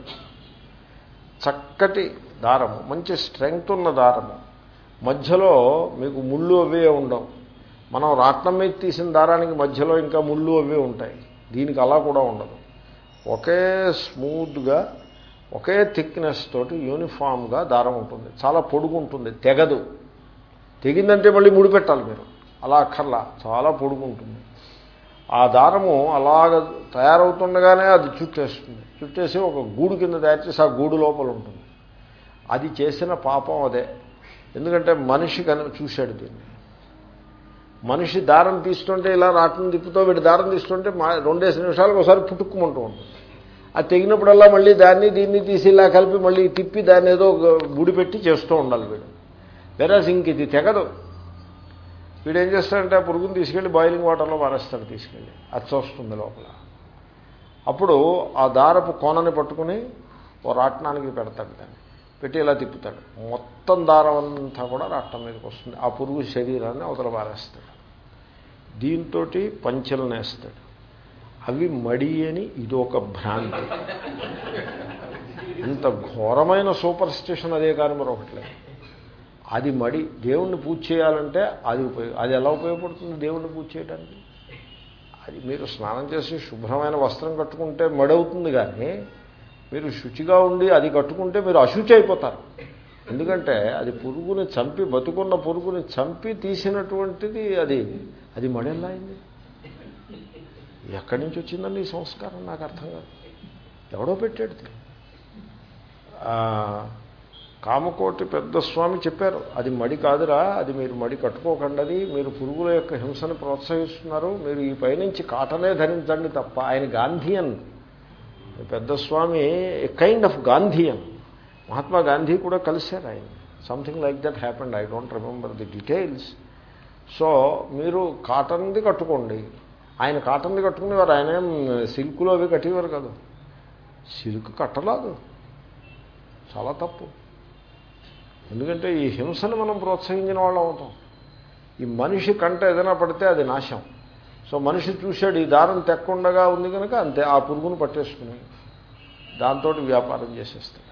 చక్కటి దారము మంచి స్ట్రెంగ్త్ ఉన్న దారము. మధ్యలో మీకు ముళ్ళు అవే ఉండవు. మనం రాట్నం మీద తీసిన దారానికి మధ్యలో ఇంకా ముళ్ళు అవే ఉంటాయి. దీనికి అలా కూడా ఉండదు. ఒకే స్మూత్గా ఒకే థిక్నెస్ తోటి యూనిఫామ్గా దారం ఉంటుంది. చాలా పొడుగు ఉంటుంది. తెగదు. తెగిందంటే మళ్ళీ ముడిపెట్టాలి మీరు. అలా అక్కర్లా. చాలా పొడుగు ఉంటుంది. ఆ దారము అలాగ తయారవుతుండగానే అది చుట్టేస్తుంది. చుట్టేసి ఒక గూడు కింద తయారు చేసి ఆ గూడు లోపల ఉంటుంది. అది చేసిన పాపం అదే. ఎందుకంటే మనిషి కను చూశాడు దీన్ని. మనిషి దారం తీస్తుంటే ఇలా రాటం తిప్పుతో వీడి దారం తీస్తుంటే మా రెండేసి నిమిషాలకు ఒకసారి పుట్టుక్కుమంటూ ఉంటుంది. అది తెగినప్పుడల్లా మళ్ళీ దాన్ని దీన్ని తీసి ఇలా కలిపి మళ్ళీ తిప్పి దాన్ని ఏదో గుడి పెట్టి చేస్తూ ఉండాలి వీడు. వెరాజ్ ఇంక ఇది తెగదు. వీడు ఏం చేస్తాడంటే ఆ పురుగుని తీసుకెళ్ళి బాయిలింగ్ వాటర్లో మారేస్తాడు తీసుకెళ్ళి. అది వస్తుంది లోపల. అప్పుడు ఆ దారపు కోనని పట్టుకుని ఓ రాట్నానికి పెడతాడు దాన్ని. పెట్టి ఇలా తిప్పుతాడు. మొత్తం దారం అంతా కూడా రాట్నం మీదకి వస్తుంది. ఆ పురుగు శరీరాన్ని అవతల మారేస్తాడు దీంతో పంచెలను వేస్తాడు అవి మడి అని ఇదొక భ్రాంతి. ఇంత ఘోరమైన సూపర్ స్టిషన్ అదే కానీ మరొకట్లేదు అది మడి దేవుణ్ణి పూజ చేయాలంటే అది ఉపయోగ అది ఎలా ఉపయోగపడుతుంది దేవుణ్ణి పూజ చేయడానికి అది మీరు స్నానం చేసి శుభ్రమైన వస్త్రం కట్టుకుంటే మడి అవుతుంది కానీ మీరు శుచిగా ఉండి అది కట్టుకుంటే మీరు అశుచి అయిపోతారు. ఎందుకంటే అది పురుగుని చంపి బతుకున్న పురుగుని చంపి తీసినటువంటిది అది అది మడెల్లా అయింది? ఎక్కడి నుంచి వచ్చిందండి ఈ సంస్కారం? నాకు అర్థం కాదు. ఎవడో పెట్టాడు కామకోటి పెద్ద స్వామి చెప్పారు అది మడి కాదురా అది మీరు మడి కట్టుకోకండి మీరు పురుగుల యొక్క హింసను ప్రోత్సహిస్తున్నారు మీరు ఈ పైనుంచి కాటనే ధరించండి తప్ప. ఆయన గాంధీయన్. పెద్ద స్వామి kind of Gandhian. Mahatma Gandhi కూడా కలిశారు ఆయన. Something like that happened I don't remember the details so మీరు కాటన్ది కట్టుకోండి. ఆయన కాటన్లు కట్టుకునేవారు ఆయన ఏం సిల్క్లో అవి కట్టేవారు కాదు. సిల్క్ కట్టలేదు చాలా తప్పు. ఎందుకంటే ఈ హింసను మనం ప్రోత్సహించిన వాళ్ళం అవుతాం. ఈ మనిషి కంట ఏదైనా పడితే అది నాశం. సో మనిషి చూశాడు ఈ దారం తెక్కుండగా ఉంది కనుక అంతే ఆ పురుగును పట్టేసుకుని దాంతో వ్యాపారం చేసేస్తాడు.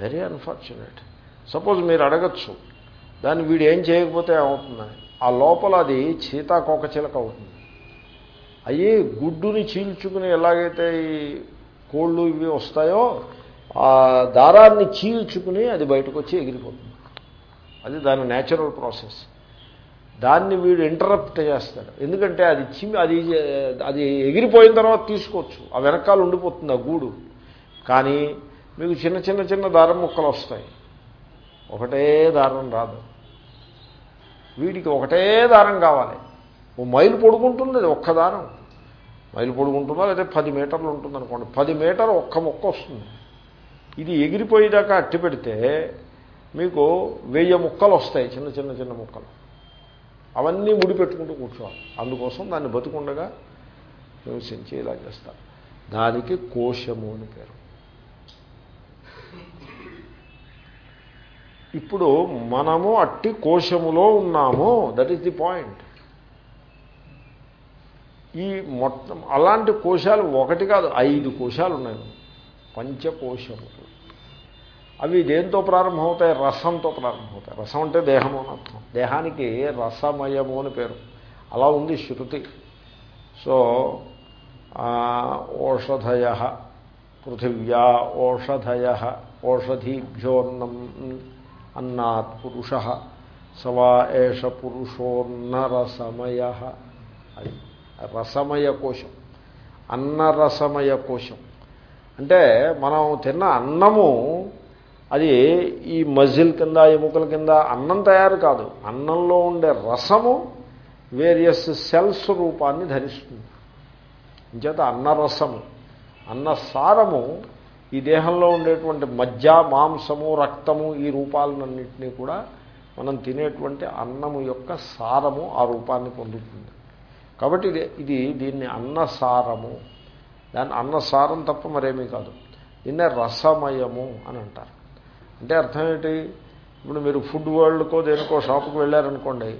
వెరీ అన్ఫార్చునేట్ సపోజ్ మీరు అడగచ్చు దాన్ని వీడు ఏం చేయకపోతే ఏమవుతుందని ఆ లోపల అది చీతాకోక చిలక అవుతుంది. అయ్యి గుడ్డుని చీల్చుకుని ఎలాగైతే ఈ కోళ్ళు ఇవి వస్తాయో ఆ దారాన్ని చీల్చుకుని అది బయటకు వచ్చి ఎగిరిపోతుంది. అది దాని న్యాచురల్ ప్రాసెస్ దాన్ని వీడు ఇంటరప్ట్ చేస్తాడు. ఎందుకంటే అది చిమి అది అది ఎగిరిపోయిన తర్వాత తీసుకోవచ్చు. ఆ వెనకాల ఉండిపోతుంది ఆ గూడు. కానీ మీకు చిన్న చిన్న చిన్న దారం ముక్కలు వస్తాయి. ఒకటే దారం రాదు. వీడికి ఒకటే దారం కావాలి. ఓ మైలు పొడుగుంటుంది అది ఒక్క దారం. మైలు పొడుగుంటుందా? లేదా పది మీటర్లు ఉంటుంది అనుకోండి పది మీటర్ ఒక్క మొక్క వస్తుంది. ఇది ఎగిరిపోయేదాకా అట్టి పెడితే మీకు వెయ్యి ముక్కలు వస్తాయి చిన్న చిన్న చిన్న ముక్కలు. అవన్నీ ముడిపెట్టుకుంటూ కూర్చోవాలి. అందుకోసం దాన్ని బతుకుండగా నివసించి ఇలా చేస్తారు. దానికి కోశము అని పేరు. ఇప్పుడు మనము అట్టి కోశములో ఉన్నాము. దట్ ఈస్ ది పాయింట్ ఈ మొత్తం అలాంటి కోశాలు ఒకటి కాదు ఐదు కోశాలు ఉన్నాయి. పంచకోశములు. అవి దేంతో ప్రారంభమవుతాయి? రసంతో ప్రారంభమవుతాయి. రసం అంటే దేహము అని అర్థం. దేహానికి రసమయము అని పేరు. అలా ఉంది శృతి. సో ఓషధయ పృథివ్యా ఓషధయ ఓషధీభ్యోన్నం అన్నాత్ పురుష సవా ఏష పురుషోన్నరసమయ. అది. రసమయ కోశం. అన్నరసమయ కోశం. అంటే మనం తిన్న అన్నము అది ఈ మజిల్ కింద ఎముకల కింద అన్నం తయారు కాదు. అన్నంలో ఉండే రసము వేరియస్ సెల్స్ రూపాన్ని ధరిస్తుంది. ఇంచేత అన్నరసము అన్న సారము ఈ దేహంలో ఉండేటువంటి మజ్జ మాంసము రక్తము ఈ రూపాలన్నింటినీ కూడా మనం తినేటువంటి అన్నము యొక్క సారము ఆ రూపాన్ని పొందుతుంది. కాబట్టి ఇది ఇది దీన్ని అన్నసారము. దాన్ని అన్నసారం తప్ప మరేమీ కాదు. దీన్నే రసమయము అని అంటారు. అంటే అర్థం ఏంటి? ఇప్పుడు మీరు ఫుడ్ వరల్డ్కో దేనికో షాప్కి వెళ్ళారనుకోండి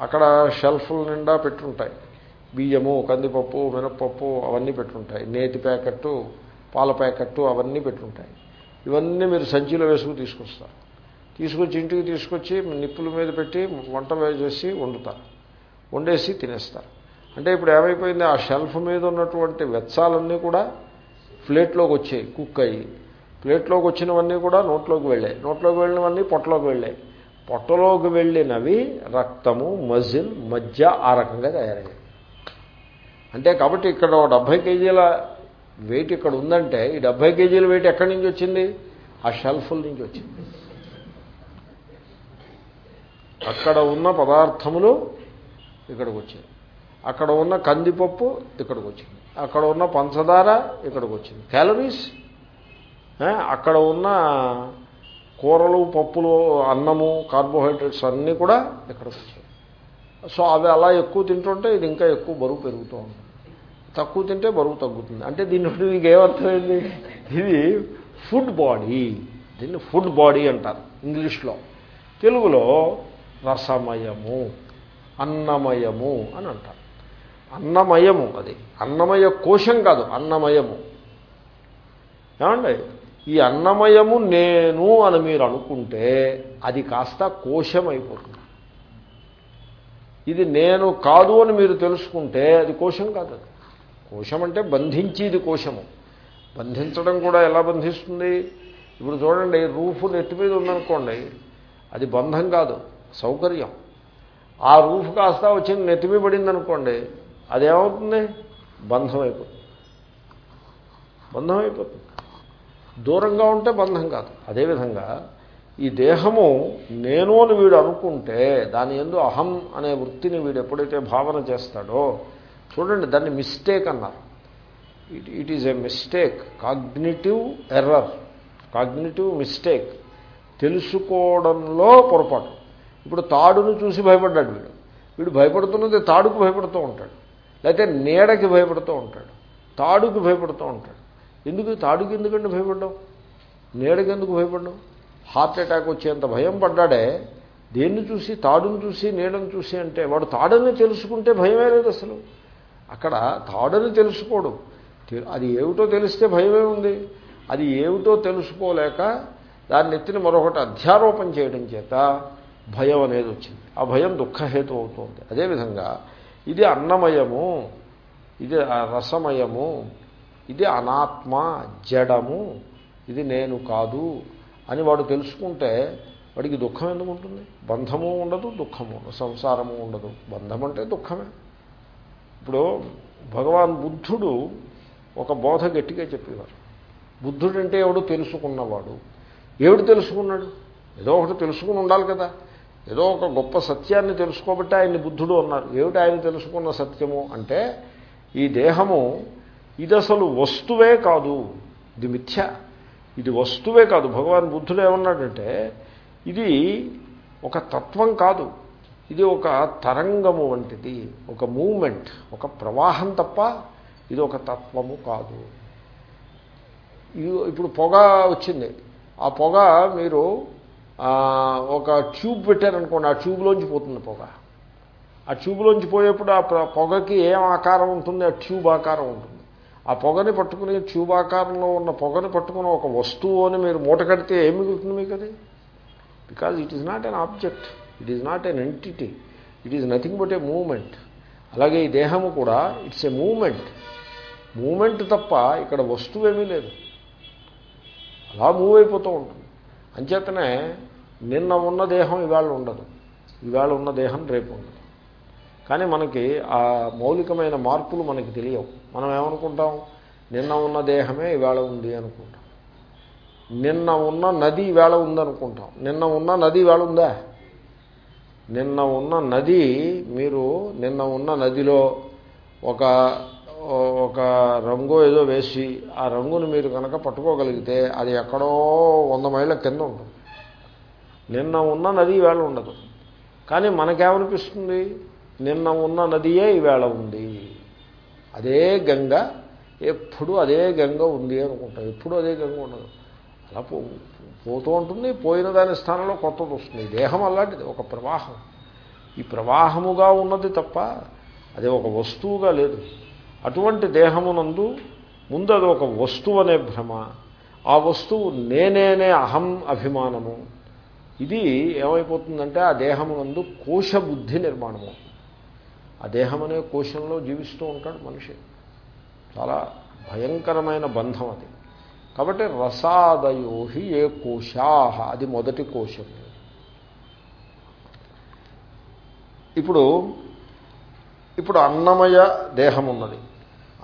అక్కడ షెల్ఫ్ల నిండా పెట్టుంటాయి. బియ్యము కందిపప్పు మినప్పప్పు అవన్నీ పెట్టుంటాయి. నేతి ప్యాకెట్టు పాల ప్యాకెట్టు అవన్నీ పెట్టుంటాయి. ఇవన్నీ మీరు సంచిలో వేసుకు తీసుకొస్తారు. తీసుకొచ్చి ఇంటికి తీసుకొచ్చి నిప్పుల మీద పెట్టి వంట చేసి వండుతారు. వండేసి తినేస్తారు. అంటే ఇప్పుడు ఏమైపోయింది? ఆ షెల్ఫ్ మీద ఉన్నటువంటి వెచ్చాలన్నీ కూడా ప్లేట్లోకి వచ్చాయి కుక్ అయ్యి. ప్లేట్లోకి వచ్చినవన్నీ కూడా నోట్లోకి వెళ్ళాయి. నోట్లోకి వెళ్ళినవన్నీ పొట్టలోకి వెళ్ళాయి. పొట్టలోకి వెళ్ళినవి రక్తము మజిల్ మధ్య ఆ రకంగా తయారయ్యాయి. అంటే కాబట్టి ఇక్కడ డెబ్భై కేజీల వెయిట్ ఇక్కడ ఉందంటే ఈ డెబ్భై కేజీల వెయిట్ ఎక్కడి నుంచి వచ్చింది? ఆ షెల్ఫుల నుంచి వచ్చింది. అక్కడ ఉన్న పదార్థములు ఇక్కడికి వచ్చాయి. అక్కడ ఉన్న కందిపప్పు ఇక్కడికి వచ్చింది అక్కడ ఉన్న పంచదార ఇక్కడికి వచ్చింది క్యాలరీస్ అక్కడ ఉన్న కూరలు పప్పులు అన్నము కార్బోహైడ్రేట్స్ అన్నీ కూడా ఇక్కడికి వచ్చాయి సో అవి అలా ఎక్కువ తింటుంటే ఇది ఇంకా ఎక్కువ బరువు పెరుగుతూ ఉంటుంది. తక్కువ తింటే బరువు తగ్గుతుంది. అంటే దీని నుండి మీకు ఏమర్థమైంది ఇది ఫుడ్ బాడీ దీన్ని ఫుడ్ బాడీ అంటారు ఇంగ్లీష్లో. తెలుగులో రసమయము అన్నమయము అని అంటారు. అన్నమయము అది. అన్నమయ కోశం కాదు అన్నమయము. ఏమండి? ఈ అన్నమయము నేను అని మీరు అనుకుంటే అది కాస్త కోశం అయిపోతుంది ఇది నేను కాదు అని మీరు తెలుసుకుంటే అది కోశం కాదు కోశం అంటే బంధించేది కోశము. బంధించడం కూడా ఎలా బంధిస్తుంది? ఇప్పుడు చూడండి రూఫ్ నెత్తి మీద ఉందనుకోండి అది బంధం కాదు సౌకర్యం. ఆ రూఫ్ కాస్త వచ్చి నెత్తిమి పడింది అనుకోండి అదేమవుతుంది? బంధం అయిపోతుంది బంధం అయిపోతుంది దూరంగా ఉంటే బంధం కాదు. అదేవిధంగా ఈ దేహము నేను అని వీడు అనుకుంటే దాని ఎందు అహం అనే వృత్తిని వీడు ఎప్పుడైతే భావన చేస్తాడో చూడండి దాన్ని మిస్టేక్ అన్నారు. It it is a mistake cognitive error. Cognitive mistake. తెలుసుకోవడంలో పొరపాటు. ఇప్పుడు తాడును చూసి భయపడ్డాడు వీడు. వీడు భయపడుతున్నది తాడుకు భయపడుతూ ఉంటాడు. లేకపోతే నీడకి భయపడుతూ ఉంటాడు. తాడుకు భయపడుతూ ఉంటాడు. ఎందుకు? తాడుకి ఎందుకంటే భయపడ్డావు? నీడకి ఎందుకు భయపడ్డావు? హార్ట్ అటాక్ వచ్చేంత భయం పడ్డాడే దేన్ని చూసి? తాడును చూసి నీడను చూసి అంటే వాడు తాడని తెలుసుకుంటే భయమే లేదు అసలు. అక్కడ తాడని తెలుసుకోడు. అది ఏమిటో తెలిస్తే భయమే ఉంది. అది ఏమిటో తెలుసుకోలేక దాన్ని ఎత్తిన మరొకటి అధ్యారోపణ చేయడం చేత భయం అనేది వచ్చింది. ఆ భయం దుఃఖహేతు అవుతుంది. అదేవిధంగా ఇది అన్నమయము ఇది రసమయము ఇది అనాత్మ జడము ఇది నేను కాదు అని వాడు తెలుసుకుంటే వాడికి దుఃఖం ఎందుకు ఉంటుంది? బంధము ఉండదు దుఃఖము సంసారము ఉండదు. బంధం అంటే దుఃఖమే. ఇప్పుడు భగవాన్ బుద్ధుడు ఒక బోధ గట్టిగా చెప్పేవారు. బుద్ధుడు అంటే ఎవడు తెలుసుకున్నవాడు? ఏమిటి తెలుసుకున్నాడు? ఏదో ఒకటి తెలుసుకుని ఉండాలి కదా. ఏదో ఒక గొప్ప సత్యాన్ని తెలుసుకోబట్టి ఆయన్ని బుద్ధుడు అన్నారు. ఏమిటి ఆయన తెలుసుకున్న సత్యము అంటే ఈ దేహము ఇది అసలు వస్తువే కాదు. ఇది మిథ్య. ఇది వస్తువే కాదు. భగవాన్ బుద్ధుడు ఏమన్నాడంటే ఇది ఒక తత్వం కాదు. ఇది ఒక తరంగము వంటిది. ఒక మూమెంట్ ఒక ప్రవాహం తప్ప ఇది ఒక తత్వము కాదు. ఇది ఇప్పుడు పొగ వచ్చింది. ఆ పొగ మీరు ఒక ట్యూబ్ పెట్టారనుకోండి ఆ ట్యూబ్లోంచి పోతుంది పొగ. ఆ ట్యూబ్లోంచి పోయేప్పుడు ఆ పొగకి ఏం ఆకారం ఉంటుంది? ఆ ట్యూబ్ ఆకారం ఉంటుంది. ఆ పొగని పట్టుకుని ట్యూబ్ ఆకారంలో ఉన్న పొగని పట్టుకుని ఒక వస్తువు అని మీరు మూట కడితే ఏం మిగులుతుంది మీకు అది? Because it is not an object it is not an entity it is nothing but a moment అలాగే ఈ దేహము కూడా ఇట్స్ ఏ మూమెంట్ మూమెంట్ తప్ప ఇక్కడ వస్తువు ఏమీ లేదు. అలా మూవ్ అయిపోతూ ఉంటుంది. అంచేతనే నిన్న ఉన్న దేహం ఇవాళ ఉండదు. ఇవాళ ఉన్న దేహం రేపు ఉండదు. కానీ మనకి ఆ మౌలికమైన మార్పులు మనకి తెలియవు. మనం ఏమనుకుంటాం? నిన్న ఉన్న దేహమే ఇవాళ ఉంది అనుకుంటాం. నిన్న ఉన్న నది ఇవాళ ఉందనుకుంటాం నిన్న ఉన్న నది ఇవాళ ఉందా? నిన్న ఉన్న నది మీరు నిన్న ఉన్న నదిలో ఒక ఒక రంగు ఏదో వేసి ఆ రంగును మీరు కనుక పట్టుకోగలిగితే అది ఎక్కడో వంద మైళ్ళ కింద ఉంటుంది. నిన్న ఉన్న నది ఈవేళ ఉండదు. కానీ మనకేమనిపిస్తుంది? నిన్న ఉన్న నదియే ఈవేళ ఉంది. అదే గంగ ఎప్పుడు అదే గంగ ఉంది అనుకుంటాం. ఎప్పుడు అదే గంగ ఉండదు. అలా పో పోతూ ఉంటుంది. పోయిన దాని స్థానంలో కొత్తది వస్తుంది. దేహం అలాంటిది ఒక ప్రవాహం. ఈ ప్రవాహముగా ఉన్నది తప్ప అది ఒక వస్తువుగా లేదు. అటువంటి దేహమునందు ముందు అది ఒక వస్తువు అనే భ్రమ. ఆ వస్తువు నేనేనే అహం అభిమానము. ఇది ఏమైపోతుందంటే ఆ దేహమునందు కోశ బుద్ధి నిర్మాణము ఆ దేహం అనే కోశంలో జీవిస్తూ ఉంటాడు మనిషి. చాలా భయంకరమైన బంధం అది. కాబట్టి రసాదయోహి ఏ కోశాహ అది మొదటి కోశం. ఇప్పుడు ఇప్పుడు అన్నమయ దేహం ఉన్నది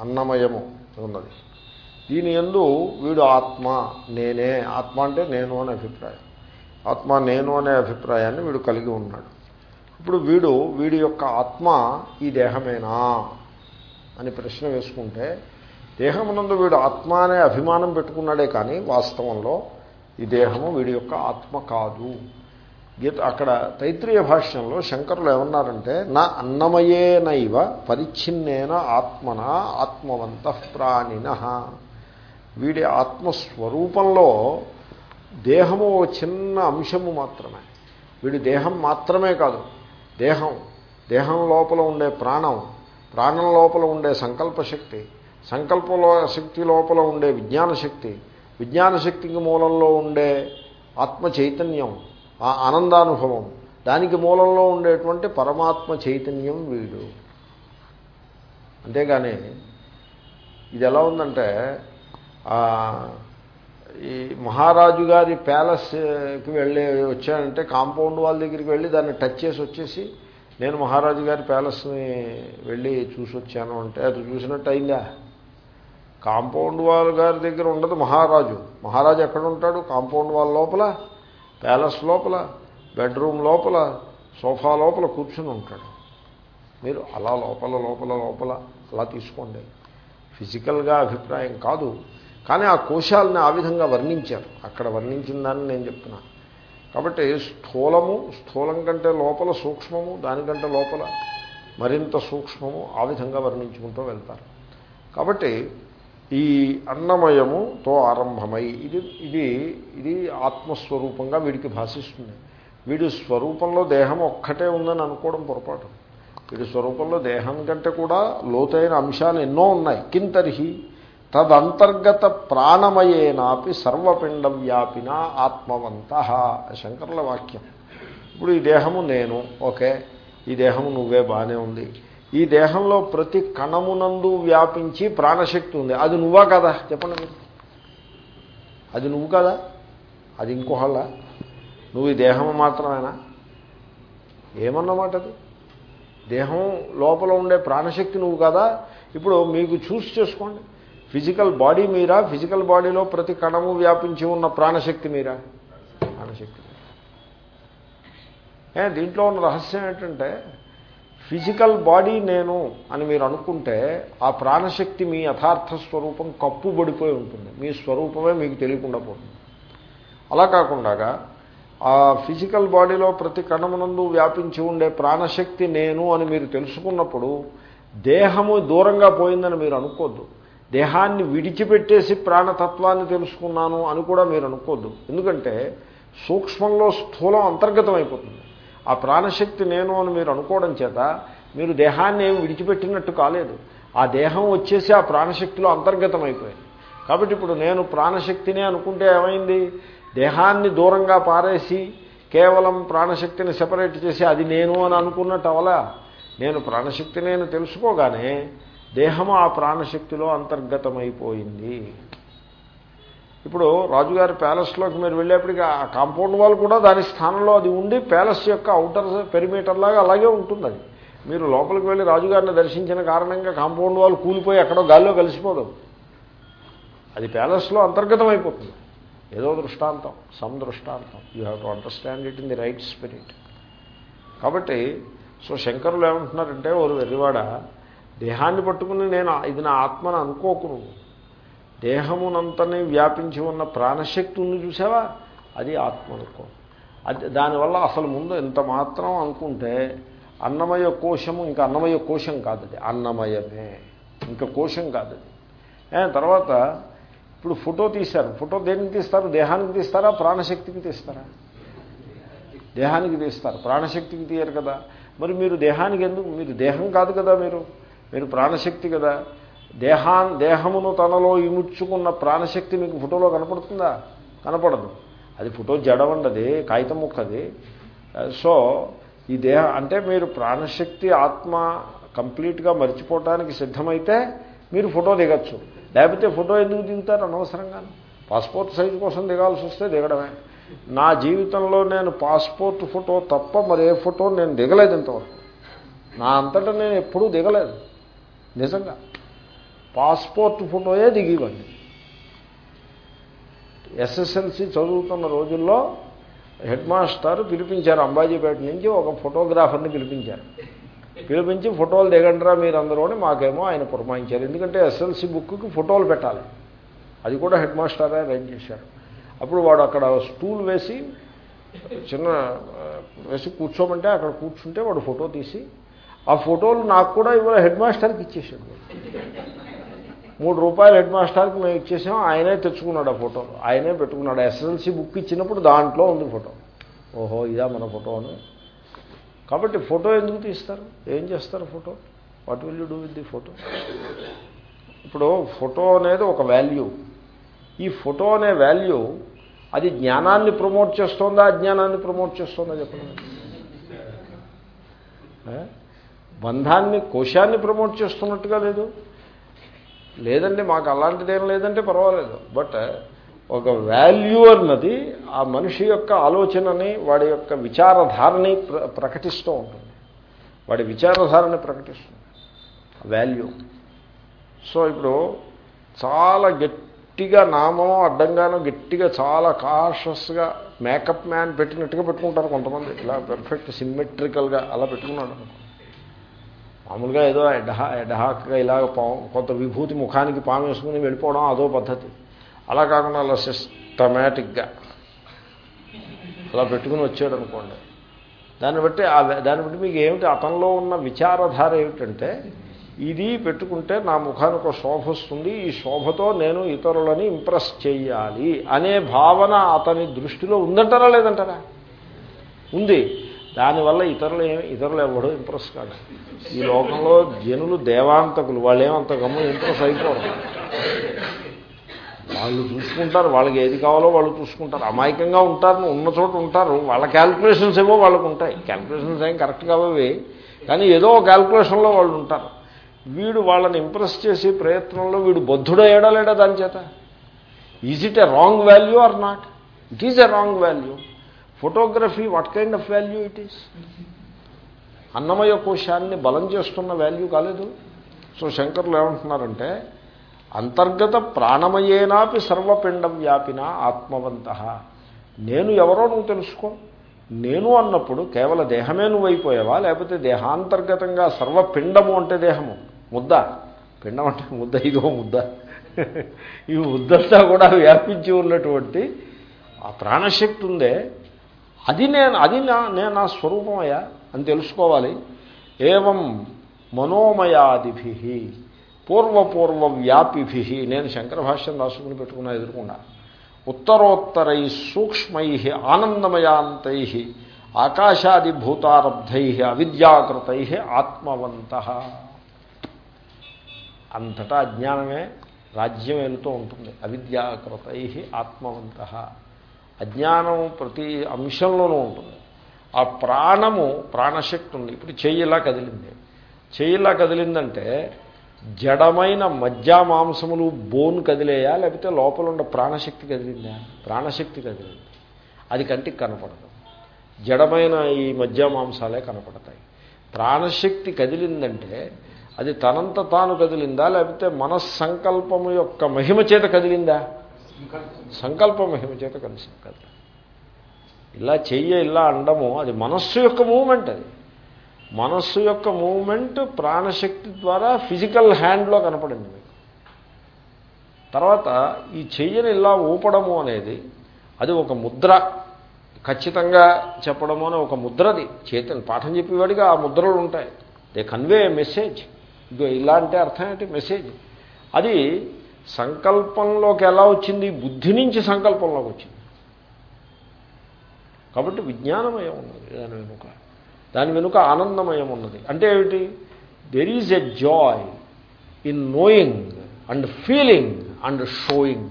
అన్నమయము ఉన్నది. దీని ఎందు వీడు ఆత్మ నేనే ఆత్మ అంటే నేను అనే అభిప్రాయం. ఆత్మ నేను అనే అభిప్రాయాన్ని వీడు కలిగి ఉన్నాడు. ఇప్పుడు వీడు వీడి యొక్క ఆత్మ ఈ దేహమేనా అని ప్రశ్న వేసుకుంటే దేహమునందు వీడు ఆత్మ అనే అభిమానం పెట్టుకున్నాడే కానీ వాస్తవంలో ఈ దేహము వీడి యొక్క ఆత్మ కాదు. గీత అక్కడ తైత్రీయ భాష్యంలో శంకరులు ఏమన్నారంటే నా అన్నమయేనైవ పరిచ్ఛిన్నేన ఆత్మన ఆత్మవంత ప్రాణిన. వీడి ఆత్మస్వరూపంలో దేహము ఓ చిన్న అంశము మాత్రమే. వీడు దేహం మాత్రమే కాదు దేహం దేహం లోపల ఉండే ప్రాణం ప్రాణం లోపల ఉండే సంకల్ప శక్తి సంకల్పలో శక్తి లోపల ఉండే విజ్ఞాన శక్తి విజ్ఞాన శక్తికి మూలంలో ఉండే ఆత్మ చైతన్యం ఆ ఆనందానుభవం దానికి మూలంలో ఉండేటువంటి పరమాత్మ చైతన్యం వీడు. అంతేగాని ఇది ఎలా ఉందంటే ఈ మహారాజు గారి ప్యాలెస్కి వెళ్ళి వచ్చానంటే కాంపౌండ్ వాళ్ళ దగ్గరికి వెళ్ళి దాన్ని టచ్ చేసి వచ్చేసి నేను మహారాజు గారి ప్యాలెస్ని వెళ్ళి చూసి వచ్చాను అంటే అది చూసినట్టు అయిందా? కాంపౌండ్ వాళ్ళ గారి దగ్గర ఉండదు మహారాజు. మహారాజు ఎక్కడ ఉంటాడు? కాంపౌండ్ వాళ్ళ లోపల ప్యాలెస్ లోపల బెడ్రూమ్ లోపల సోఫా లోపల కూర్చుని ఉంటాడు. మీరు అలా లోపల లోపల లోపల అలా తీసుకోండి. ఫిజికల్గా అభిప్రాయం కాదు. కానీ ఆ కోశాలని ఆ విధంగా వర్ణించారు. అక్కడ వర్ణించిన దాన్ని నేను చెప్తున్నా. కాబట్టి స్థూలము స్థూలం కంటే లోపల సూక్ష్మము దానికంటే లోపల మరింత సూక్ష్మము ఆ విధంగా వర్ణించుకుంటూ వెళ్తారు. కాబట్టి ఈ అన్నమయముతో ఆరంభమై ఇది ఇది ఇది ఆత్మస్వరూపంగా వీడికి భాషిస్తుంది. వీడి స్వరూపంలో దేహం ఒక్కటే ఉందని అనుకోవడం పొరపాటు. వీడి స్వరూపంలో దేహం కంటే కూడా లోతైన అంశాలు ఎన్నో ఉన్నాయి. కింతర్హి తదంతర్గత ప్రాణమయేనాపి సర్వపిండ వ్యాపిన ఆత్మవంత శంకరుల వాక్యం. ఇప్పుడు ఈ దేహము నేను ఓకే ఈ దేహము నువ్వే బాగానే ఉంది. ఈ దేహంలో ప్రతి కణమునందు వ్యాపించి ప్రాణశక్తి ఉంది. అది నువ్వా కదా? చెప్పండి మీరు. అది నువ్వు కదా? అది ఇంకోహళ్ళ నువ్వు ఈ దేహం మాత్రమేనా? ఏమన్నమాట అది? దేహం లోపల ఉండే ప్రాణశక్తి నువ్వు కదా? ఇప్పుడు మీకు చూసి చేసుకోండి. ఫిజికల్ బాడీ మీరా? ఫిజికల్ బాడీలో ప్రతి కణము వ్యాపించి ఉన్న ప్రాణశక్తి మీరా? ప్రాణశక్తి. ఏ దీంట్లో ఉన్న రహస్యం ఏంటంటే ఫిజికల్ బాడీ నేను అని మీరు అనుకుంటే ఆ ప్రాణశక్తి మీ యథార్థ స్వరూపం కప్పుబడిపోయి ఉంటుంది. మీ స్వరూపమే మీకు తెలియకుండా పోతుంది. అలా కాకుండా ఆ ఫిజికల్ బాడీలో ప్రతి కణమునందు వ్యాపించి ఉండే ప్రాణశక్తి నేను అని మీరు తెలుసుకున్నప్పుడు దేహము దూరంగా పోయిందని మీరు అనుకోద్దు. దేహాన్ని విడిచిపెట్టేసి ప్రాణతత్వాన్ని తెలుసుకున్నాను అని కూడా మీరు అనుకోద్దు. ఎందుకంటే సూక్ష్మంలో స్థూలం అంతర్గతం అయిపోతుంది ఆ ప్రాణశక్తి నేను అని మీరు అనుకోవడం చేత మీరు దేహాన్ని ఏమి విడిచిపెట్టినట్టు కాలేదు. ఆ దేహం వచ్చేసి ఆ ప్రాణశక్తిలో అంతర్గతం అయిపోయింది కాబట్టి ఇప్పుడు నేను ప్రాణశక్తిని అనుకుంటే ఏమైంది? దేహాన్ని దూరంగా పారేసి కేవలం ప్రాణశక్తిని సెపరేట్ చేసి అది నేను అని అనుకున్నట్టు అవలా నేను ప్రాణశక్తి నేను తెలుసుకోగానే దేహము ఆ ప్రాణశక్తిలో అంతర్గతమైపోయింది. ఇప్పుడు రాజుగారి ప్యాలెస్లోకి మీరు వెళ్ళేప్పటికీ ఆ కాంపౌండ్ వాల్ కూడా దాని స్థానంలో అది ఉండి ప్యాలెస్ యొక్క అవుటర్ పెరిమీటర్ లాగా అలాగే ఉంటుంది అది. మీరు లోపలికి వెళ్ళి రాజుగారిని దర్శించిన కారణంగా కాంపౌండ్ వాల్ కూలిపోయి ఎక్కడో గాల్లో కలిసిపోదు. అది ప్యాలెస్లో అంతర్గతం అయిపోతుంది ఏదో దృష్టాంతం సమ్ దృష్టాంతం. You have to understand it in the right spirit కాబట్టి సో శంకరులు ఏమంటున్నారంటే ఓరు వెర్రివాడ దేహాన్ని పట్టుకుని నేను ఇది నా ఆత్మను అనుకోకు నువ్వు దేహమునంతని వ్యాపించి ఉన్న ప్రాణశక్తి ఉంది చూసావా? అది ఆత్మ అనుకో అది దానివల్ల అసలు ముందు ఇంత మాత్రం అనుకుంటే అన్నమయ కోశము ఇంకా అన్నమయ కోశం కాదు అది. అన్నమయమే. ఇంకా కోశం కాదు అది. తర్వాత ఇప్పుడు ఫోటో తీశారు. ఫోటో దేనికి తీస్తారు? దేహానికి తీస్తారా? ప్రాణశక్తికి తీస్తారా? దేహానికి తీస్తారు. ప్రాణశక్తికి తీయరు కదా. మరి మీరు దేహానికి ఎందుకు? మీరు దేహం కాదు కదా మీరు. మీరు ప్రాణశక్తి కదా. దేహాన్ దేహమును తనలో ఇముడ్చుకున్న ప్రాణశక్తి మీకు ఫోటోలో కనపడుతుందా? కనపడదు. అది ఫోటో జడవండది కాగితం ముక్కది సో ఈ దేహ అంటే మీరు ప్రాణశక్తి ఆత్మ కంప్లీట్గా మర్చిపోవటానికి సిద్ధమైతే మీరు ఫోటో దిగచ్చు. లేకపోతే ఫోటో ఎందుకు దిగుతారు అనవసరంగా పాస్పోర్ట్ సైజు కోసం దిగాల్సి వస్తే దిగడమే. నా జీవితంలో నేను పాస్పోర్ట్ ఫోటో తప్ప మరే ఫోటో నేను దిగలేదు ఇంతవరకు. నా అంతటా నేను ఎప్పుడూ దిగలేదు. నిజంగా. పాస్పోర్ట్ ఫోటోయే దిగివ్వండి ఎస్ఎస్ఎల్సి చదువుతున్న రోజుల్లో హెడ్ మాస్టర్ పిలిపించారు అంబాజీపేట నుంచి ఒక ఫోటోగ్రాఫర్ని పిలిపించారు. పిలిపించి ఫోటోలు దిగండిరా మీరందరూ అని మాకేమో ఆయన పురమాయించారు. ఎందుకంటే ఎస్ఎల్సి బుక్కి ఫోటోలు పెట్టాలి. అది కూడా హెడ్ మాస్టరే అరేంజ్ చేశారు. అప్పుడు వాడు అక్కడ స్టూల్ వేసి చిన్న వేసి కూర్చోమంటే అక్కడ కూర్చుంటే వాడు ఫోటో తీసి ఆ ఫోటోలు నాకు కూడా ఇవాళ హెడ్ మాస్టర్కి ఇచ్చేసాడు మూడు రూపాయలు హెడ్ మాస్టర్కి మేము ఇచ్చేసాం. ఆయనే తెచ్చుకున్నాడు ఆ ఫోటో. ఆయనే పెట్టుకున్నాడు. ఎస్ఎల్సి బుక్ ఇచ్చినప్పుడు దాంట్లో ఉంది ఫోటో. ఓహో ఇదా మన ఫోటో అని. కాబట్టి ఫోటో ఎందుకు తీస్తారు? ఏం చేస్తారు photo? What will you do with the photo? ఇప్పుడు ఫోటో అనేది ఒక వాల్యూ. ఈ ఫోటో అనే వాల్యూ అది జ్ఞానాన్ని ప్రమోట్ చేస్తోందా అజ్ఞానాన్ని ప్రమోట్ చేస్తోందా చెప్పండి. బంధాన్ని కోశాన్ని ప్రమోట్ చేస్తున్నట్టుగా లేదు. లేదండి మాకు అలాంటిదేం లేదంటే పర్వాలేదు. బట్ ఒక వాల్యూ అన్నది ఆ మనిషి యొక్క ఆలోచనని వాడి యొక్క విచారధారని ప్ర ప్రకటిస్తూ ఉంటుంది. వాడి విచారధారని ప్రకటిస్తుంది. వాల్యూ సో ఇప్పుడు చాలా గట్టిగా నామం అడ్డంగానో గట్టిగా చాలా కాషస్గా మేకప్ మ్యాన్ పెట్టినట్టుగా పెట్టుకుంటారు కొంతమంది. ఇలా పెర్ఫెక్ట్ సిమ్మెట్రికల్గా అలా పెట్టుకున్నాడు అనుకో. మామూలుగా ఏదో ఎడహా ఎడ్హాక్గా ఇలాగ కొంత విభూతి ముఖానికి పాము వేసుకుని వెళ్ళిపోవడం అదో పద్ధతి. అలా కాకుండా అలా సిస్టమేటిక్గా అలా పెట్టుకుని వచ్చాడు అనుకోండి దాన్ని బట్టి దాన్ని బట్టి మీకు ఏమిటి అతనిలో ఉన్న విచారధార ఏమిటంటే ఇది పెట్టుకుంటే నా ముఖానికి ఒక శోభ వస్తుంది ఈ శోభతో నేను ఇతరులని ఇంప్రెస్ చేయాలి అనే భావన అతని దృష్టిలో ఉందంటారా లేదంటారా? ఉంది. దానివల్ల ఇతరులు ఏమి ఇతరులు ఎవడో ఇంప్రెస్ కాదు ఈ లోకంలో జనులు దేవాంతకులు వాళ్ళు గమ్ము ఇంప్రెస్ అయిపోరు. వాళ్ళు చూసుకుంటారు వాళ్ళకి ఏది కావాలో వాళ్ళు చూసుకుంటారు. అమాయకంగా ఉంటారు ఉన్న చోట ఉంటారు. వాళ్ళ క్యాల్కులేషన్స్ ఏవో వాళ్ళకు ఉంటాయి. క్యాల్కులేషన్స్ ఏం కరెక్ట్ కావవి కానీ ఏదో ఒక క్యాల్కులేషన్లో వాళ్ళు ఉంటారు. వీడు వాళ్ళని ఇంప్రెస్ చేసే ప్రయత్నంలో వీడు బద్ధుడయ్యాడా లేడా దాని చేత? Is it a wrong value or not it is a wrong value photography what kind of value it is అన్నమయ కోశాన్ని బలం చేస్తున్న వాల్యూ కాలేదు. సో శంకర్లు ఏమంటున్నారంటే అంతర్గత ప్రాణమయేనాపి సర్వపిండం వ్యాపిన ఆత్మవంత. నేను ఎవరో నువ్వు తెలుసుకో. నేను అన్నప్పుడు కేవల దేహమే నువ్వు అయిపోయావా లేకపోతే దేహాంతర్గతంగా సర్వపిండము అంటే దేహము? ముద్ద. పిండం అంటే ముద్ద ఇదో ముద్ద. ఈ ముద్దంతా కూడా వ్యాపించి ఉన్నటువంటి ఆ ప్రాణశక్తి ఉందే. అది నేను అది నా నేను నా స్వరూపమయ్యా అని తెలుసుకోవాలి. ఏవం మనోమయాదిభి పూర్వపూర్వ వ్యాపిభి నేను శంకర భాష్యం రాసుకుని పెట్టుకున్నా ఎదురుకుండా. ఉత్తరోత్తరై సూక్ష్మై ఆనందమయాంతై ఆకాశాదిభూతారబ్ధై అవిద్యాకృతై ఆత్మవంత. అంతటా అజ్ఞానమే రాజ్యం వెళుతూ ఉంటుంది. అవిద్యాకృతై ఆత్మవంత. అజ్ఞానం ప్రతి అంశంలోనూ ఉంటుంది. ఆ ప్రాణము ప్రాణశక్తి ఉంది. ఇప్పుడు చెయ్యిలా కదిలింది. చెయ్యిలా కదిలిందంటే జడమైన మధ్య మాంసములు బోన్ కదిలేయా? లేకపోతే లోపల ఉన్న ప్రాణశక్తి కదిలిందా? ప్రాణశక్తి కదిలింది. అది కంటికి కనపడదు. జడమైన ఈ మధ్య మాంసాలే కనపడతాయి. ప్రాణశక్తి కదిలిందంటే అది తనంత తాను కదిలిందా? లేకపోతే మనస్సంకల్పము యొక్క మహిమ చేత కదిలిందా? సంకల్ప. మహిమ చేత కలిసి కదిలి ఇలా చెయ్య ఇలా అండము అది మనస్సు యొక్క మూమెంట్ అది. మనస్సు యొక్క మూమెంట్ ప్రాణశక్తి ద్వారా ఫిజికల్ హ్యాండ్లో కనపడింది మీకు. తర్వాత ఈ చెయ్యని ఇలా ఊపడము అనేది అది ఒక ముద్ర. ఖచ్చితంగా చెప్పడము అనే ఒక ముద్రది. చేతని పాఠం చెప్పేవాడిగా ఆ ముద్రలు ఉంటాయి. దే కన్వే మెసేజ్ ఇదో ఇలా అంటే అర్థం ఏంటి? మెసేజ్ అది సంకల్పంలోకి ఎలా వచ్చింది? బుద్ధి నుంచి సంకల్పంలోకి వచ్చింది. కాబట్టి విజ్ఞానమయం ఉన్నది. దాని వెనుక. దాని వెనుక ఆనందమయం ఉన్నది. అంటే ఏమిటి? There is a joy in knowing and feeling and showing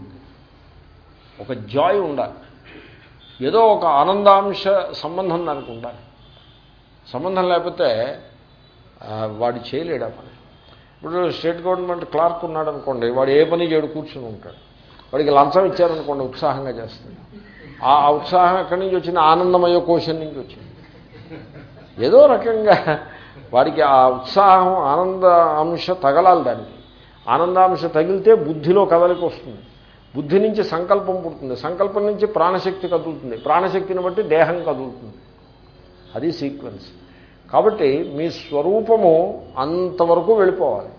ఒక జాయ్ ఉండాలి. ఏదో ఒక ఆనందాంశ సంబంధం దానికి ఉండాలి. సంబంధం లేకపోతే వాడు చేయలేడు ఆ పని. ఇప్పుడు స్టేట్ గవర్నమెంట్ క్లార్క్ ఉన్నాడు అనుకోండి వాడు ఏ పని చేయడు కూర్చుని ఉంటాడు. వాడికి లంచం ఇచ్చారనుకోండి ఉత్సాహంగా చేస్తాడు. ఆ ఆ ఉత్సాహం ఎక్కడి నుంచి వచ్చింది? ఆనందమయ కోశం నుంచి వచ్చింది. ఏదో రకంగా వాడికి ఆ ఉత్సాహం ఆనంద అంశ తగలాలి దానికి. ఆనందాంశ తగిలితే బుద్ధిలో కదలికి వస్తుంది. బుద్ధి నుంచి సంకల్పం పుడుతుంది. సంకల్పం నుంచి ప్రాణశక్తి కదులుతుంది. ప్రాణశక్తిని బట్టి దేహం కదులుతుంది. అది సీక్వెన్స్. కాబట్టి మీ స్వరూపము అంతవరకు వెళ్ళిపోవాలి.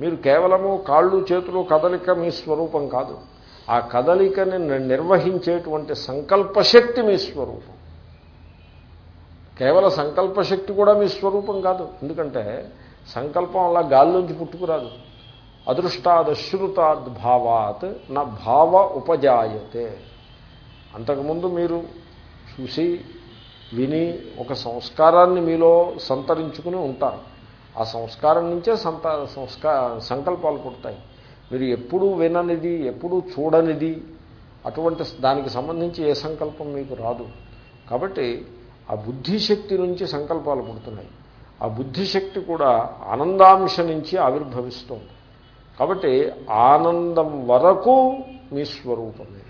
మీరు కేవలము కాళ్ళు చేతులు కదలిక మీ స్వరూపం కాదు. ఆ కదలికని నిర్వహించేటువంటి సంకల్పశక్తి మీ స్వరూపం. కేవల సంకల్పశక్తి కూడా మీ స్వరూపం కాదు. ఎందుకంటే సంకల్పం అలా గాల్లోంచి పుట్టుకురాదు. అదృష్టాదశ్రుతాద్భావాత్ నా భావ ఉపజాయతే. అంతకుముందు మీరు చూసి విని ఒక సంస్కారాన్ని మీలో సంతరించుకుని ఉంటారు. ఆ సంస్కారం నుంచే సంత సంస్కా సంకల్పాలు పుడతాయి. మీరు ఎప్పుడూ విననిది ఎప్పుడూ చూడనిది అటువంటి దానికి సంబంధించి ఏ సంకల్పం మీకు రాదు. కాబట్టి ఆ బుద్ధిశక్తి నుంచి సంకల్పాలు పుడుతున్నాయి. ఆ బుద్ధిశక్తి కూడా ఆనందాంశ నుంచి ఆవిర్భవిస్తుంది. కాబట్టి ఆనందం వరకు మీ స్వరూపమే.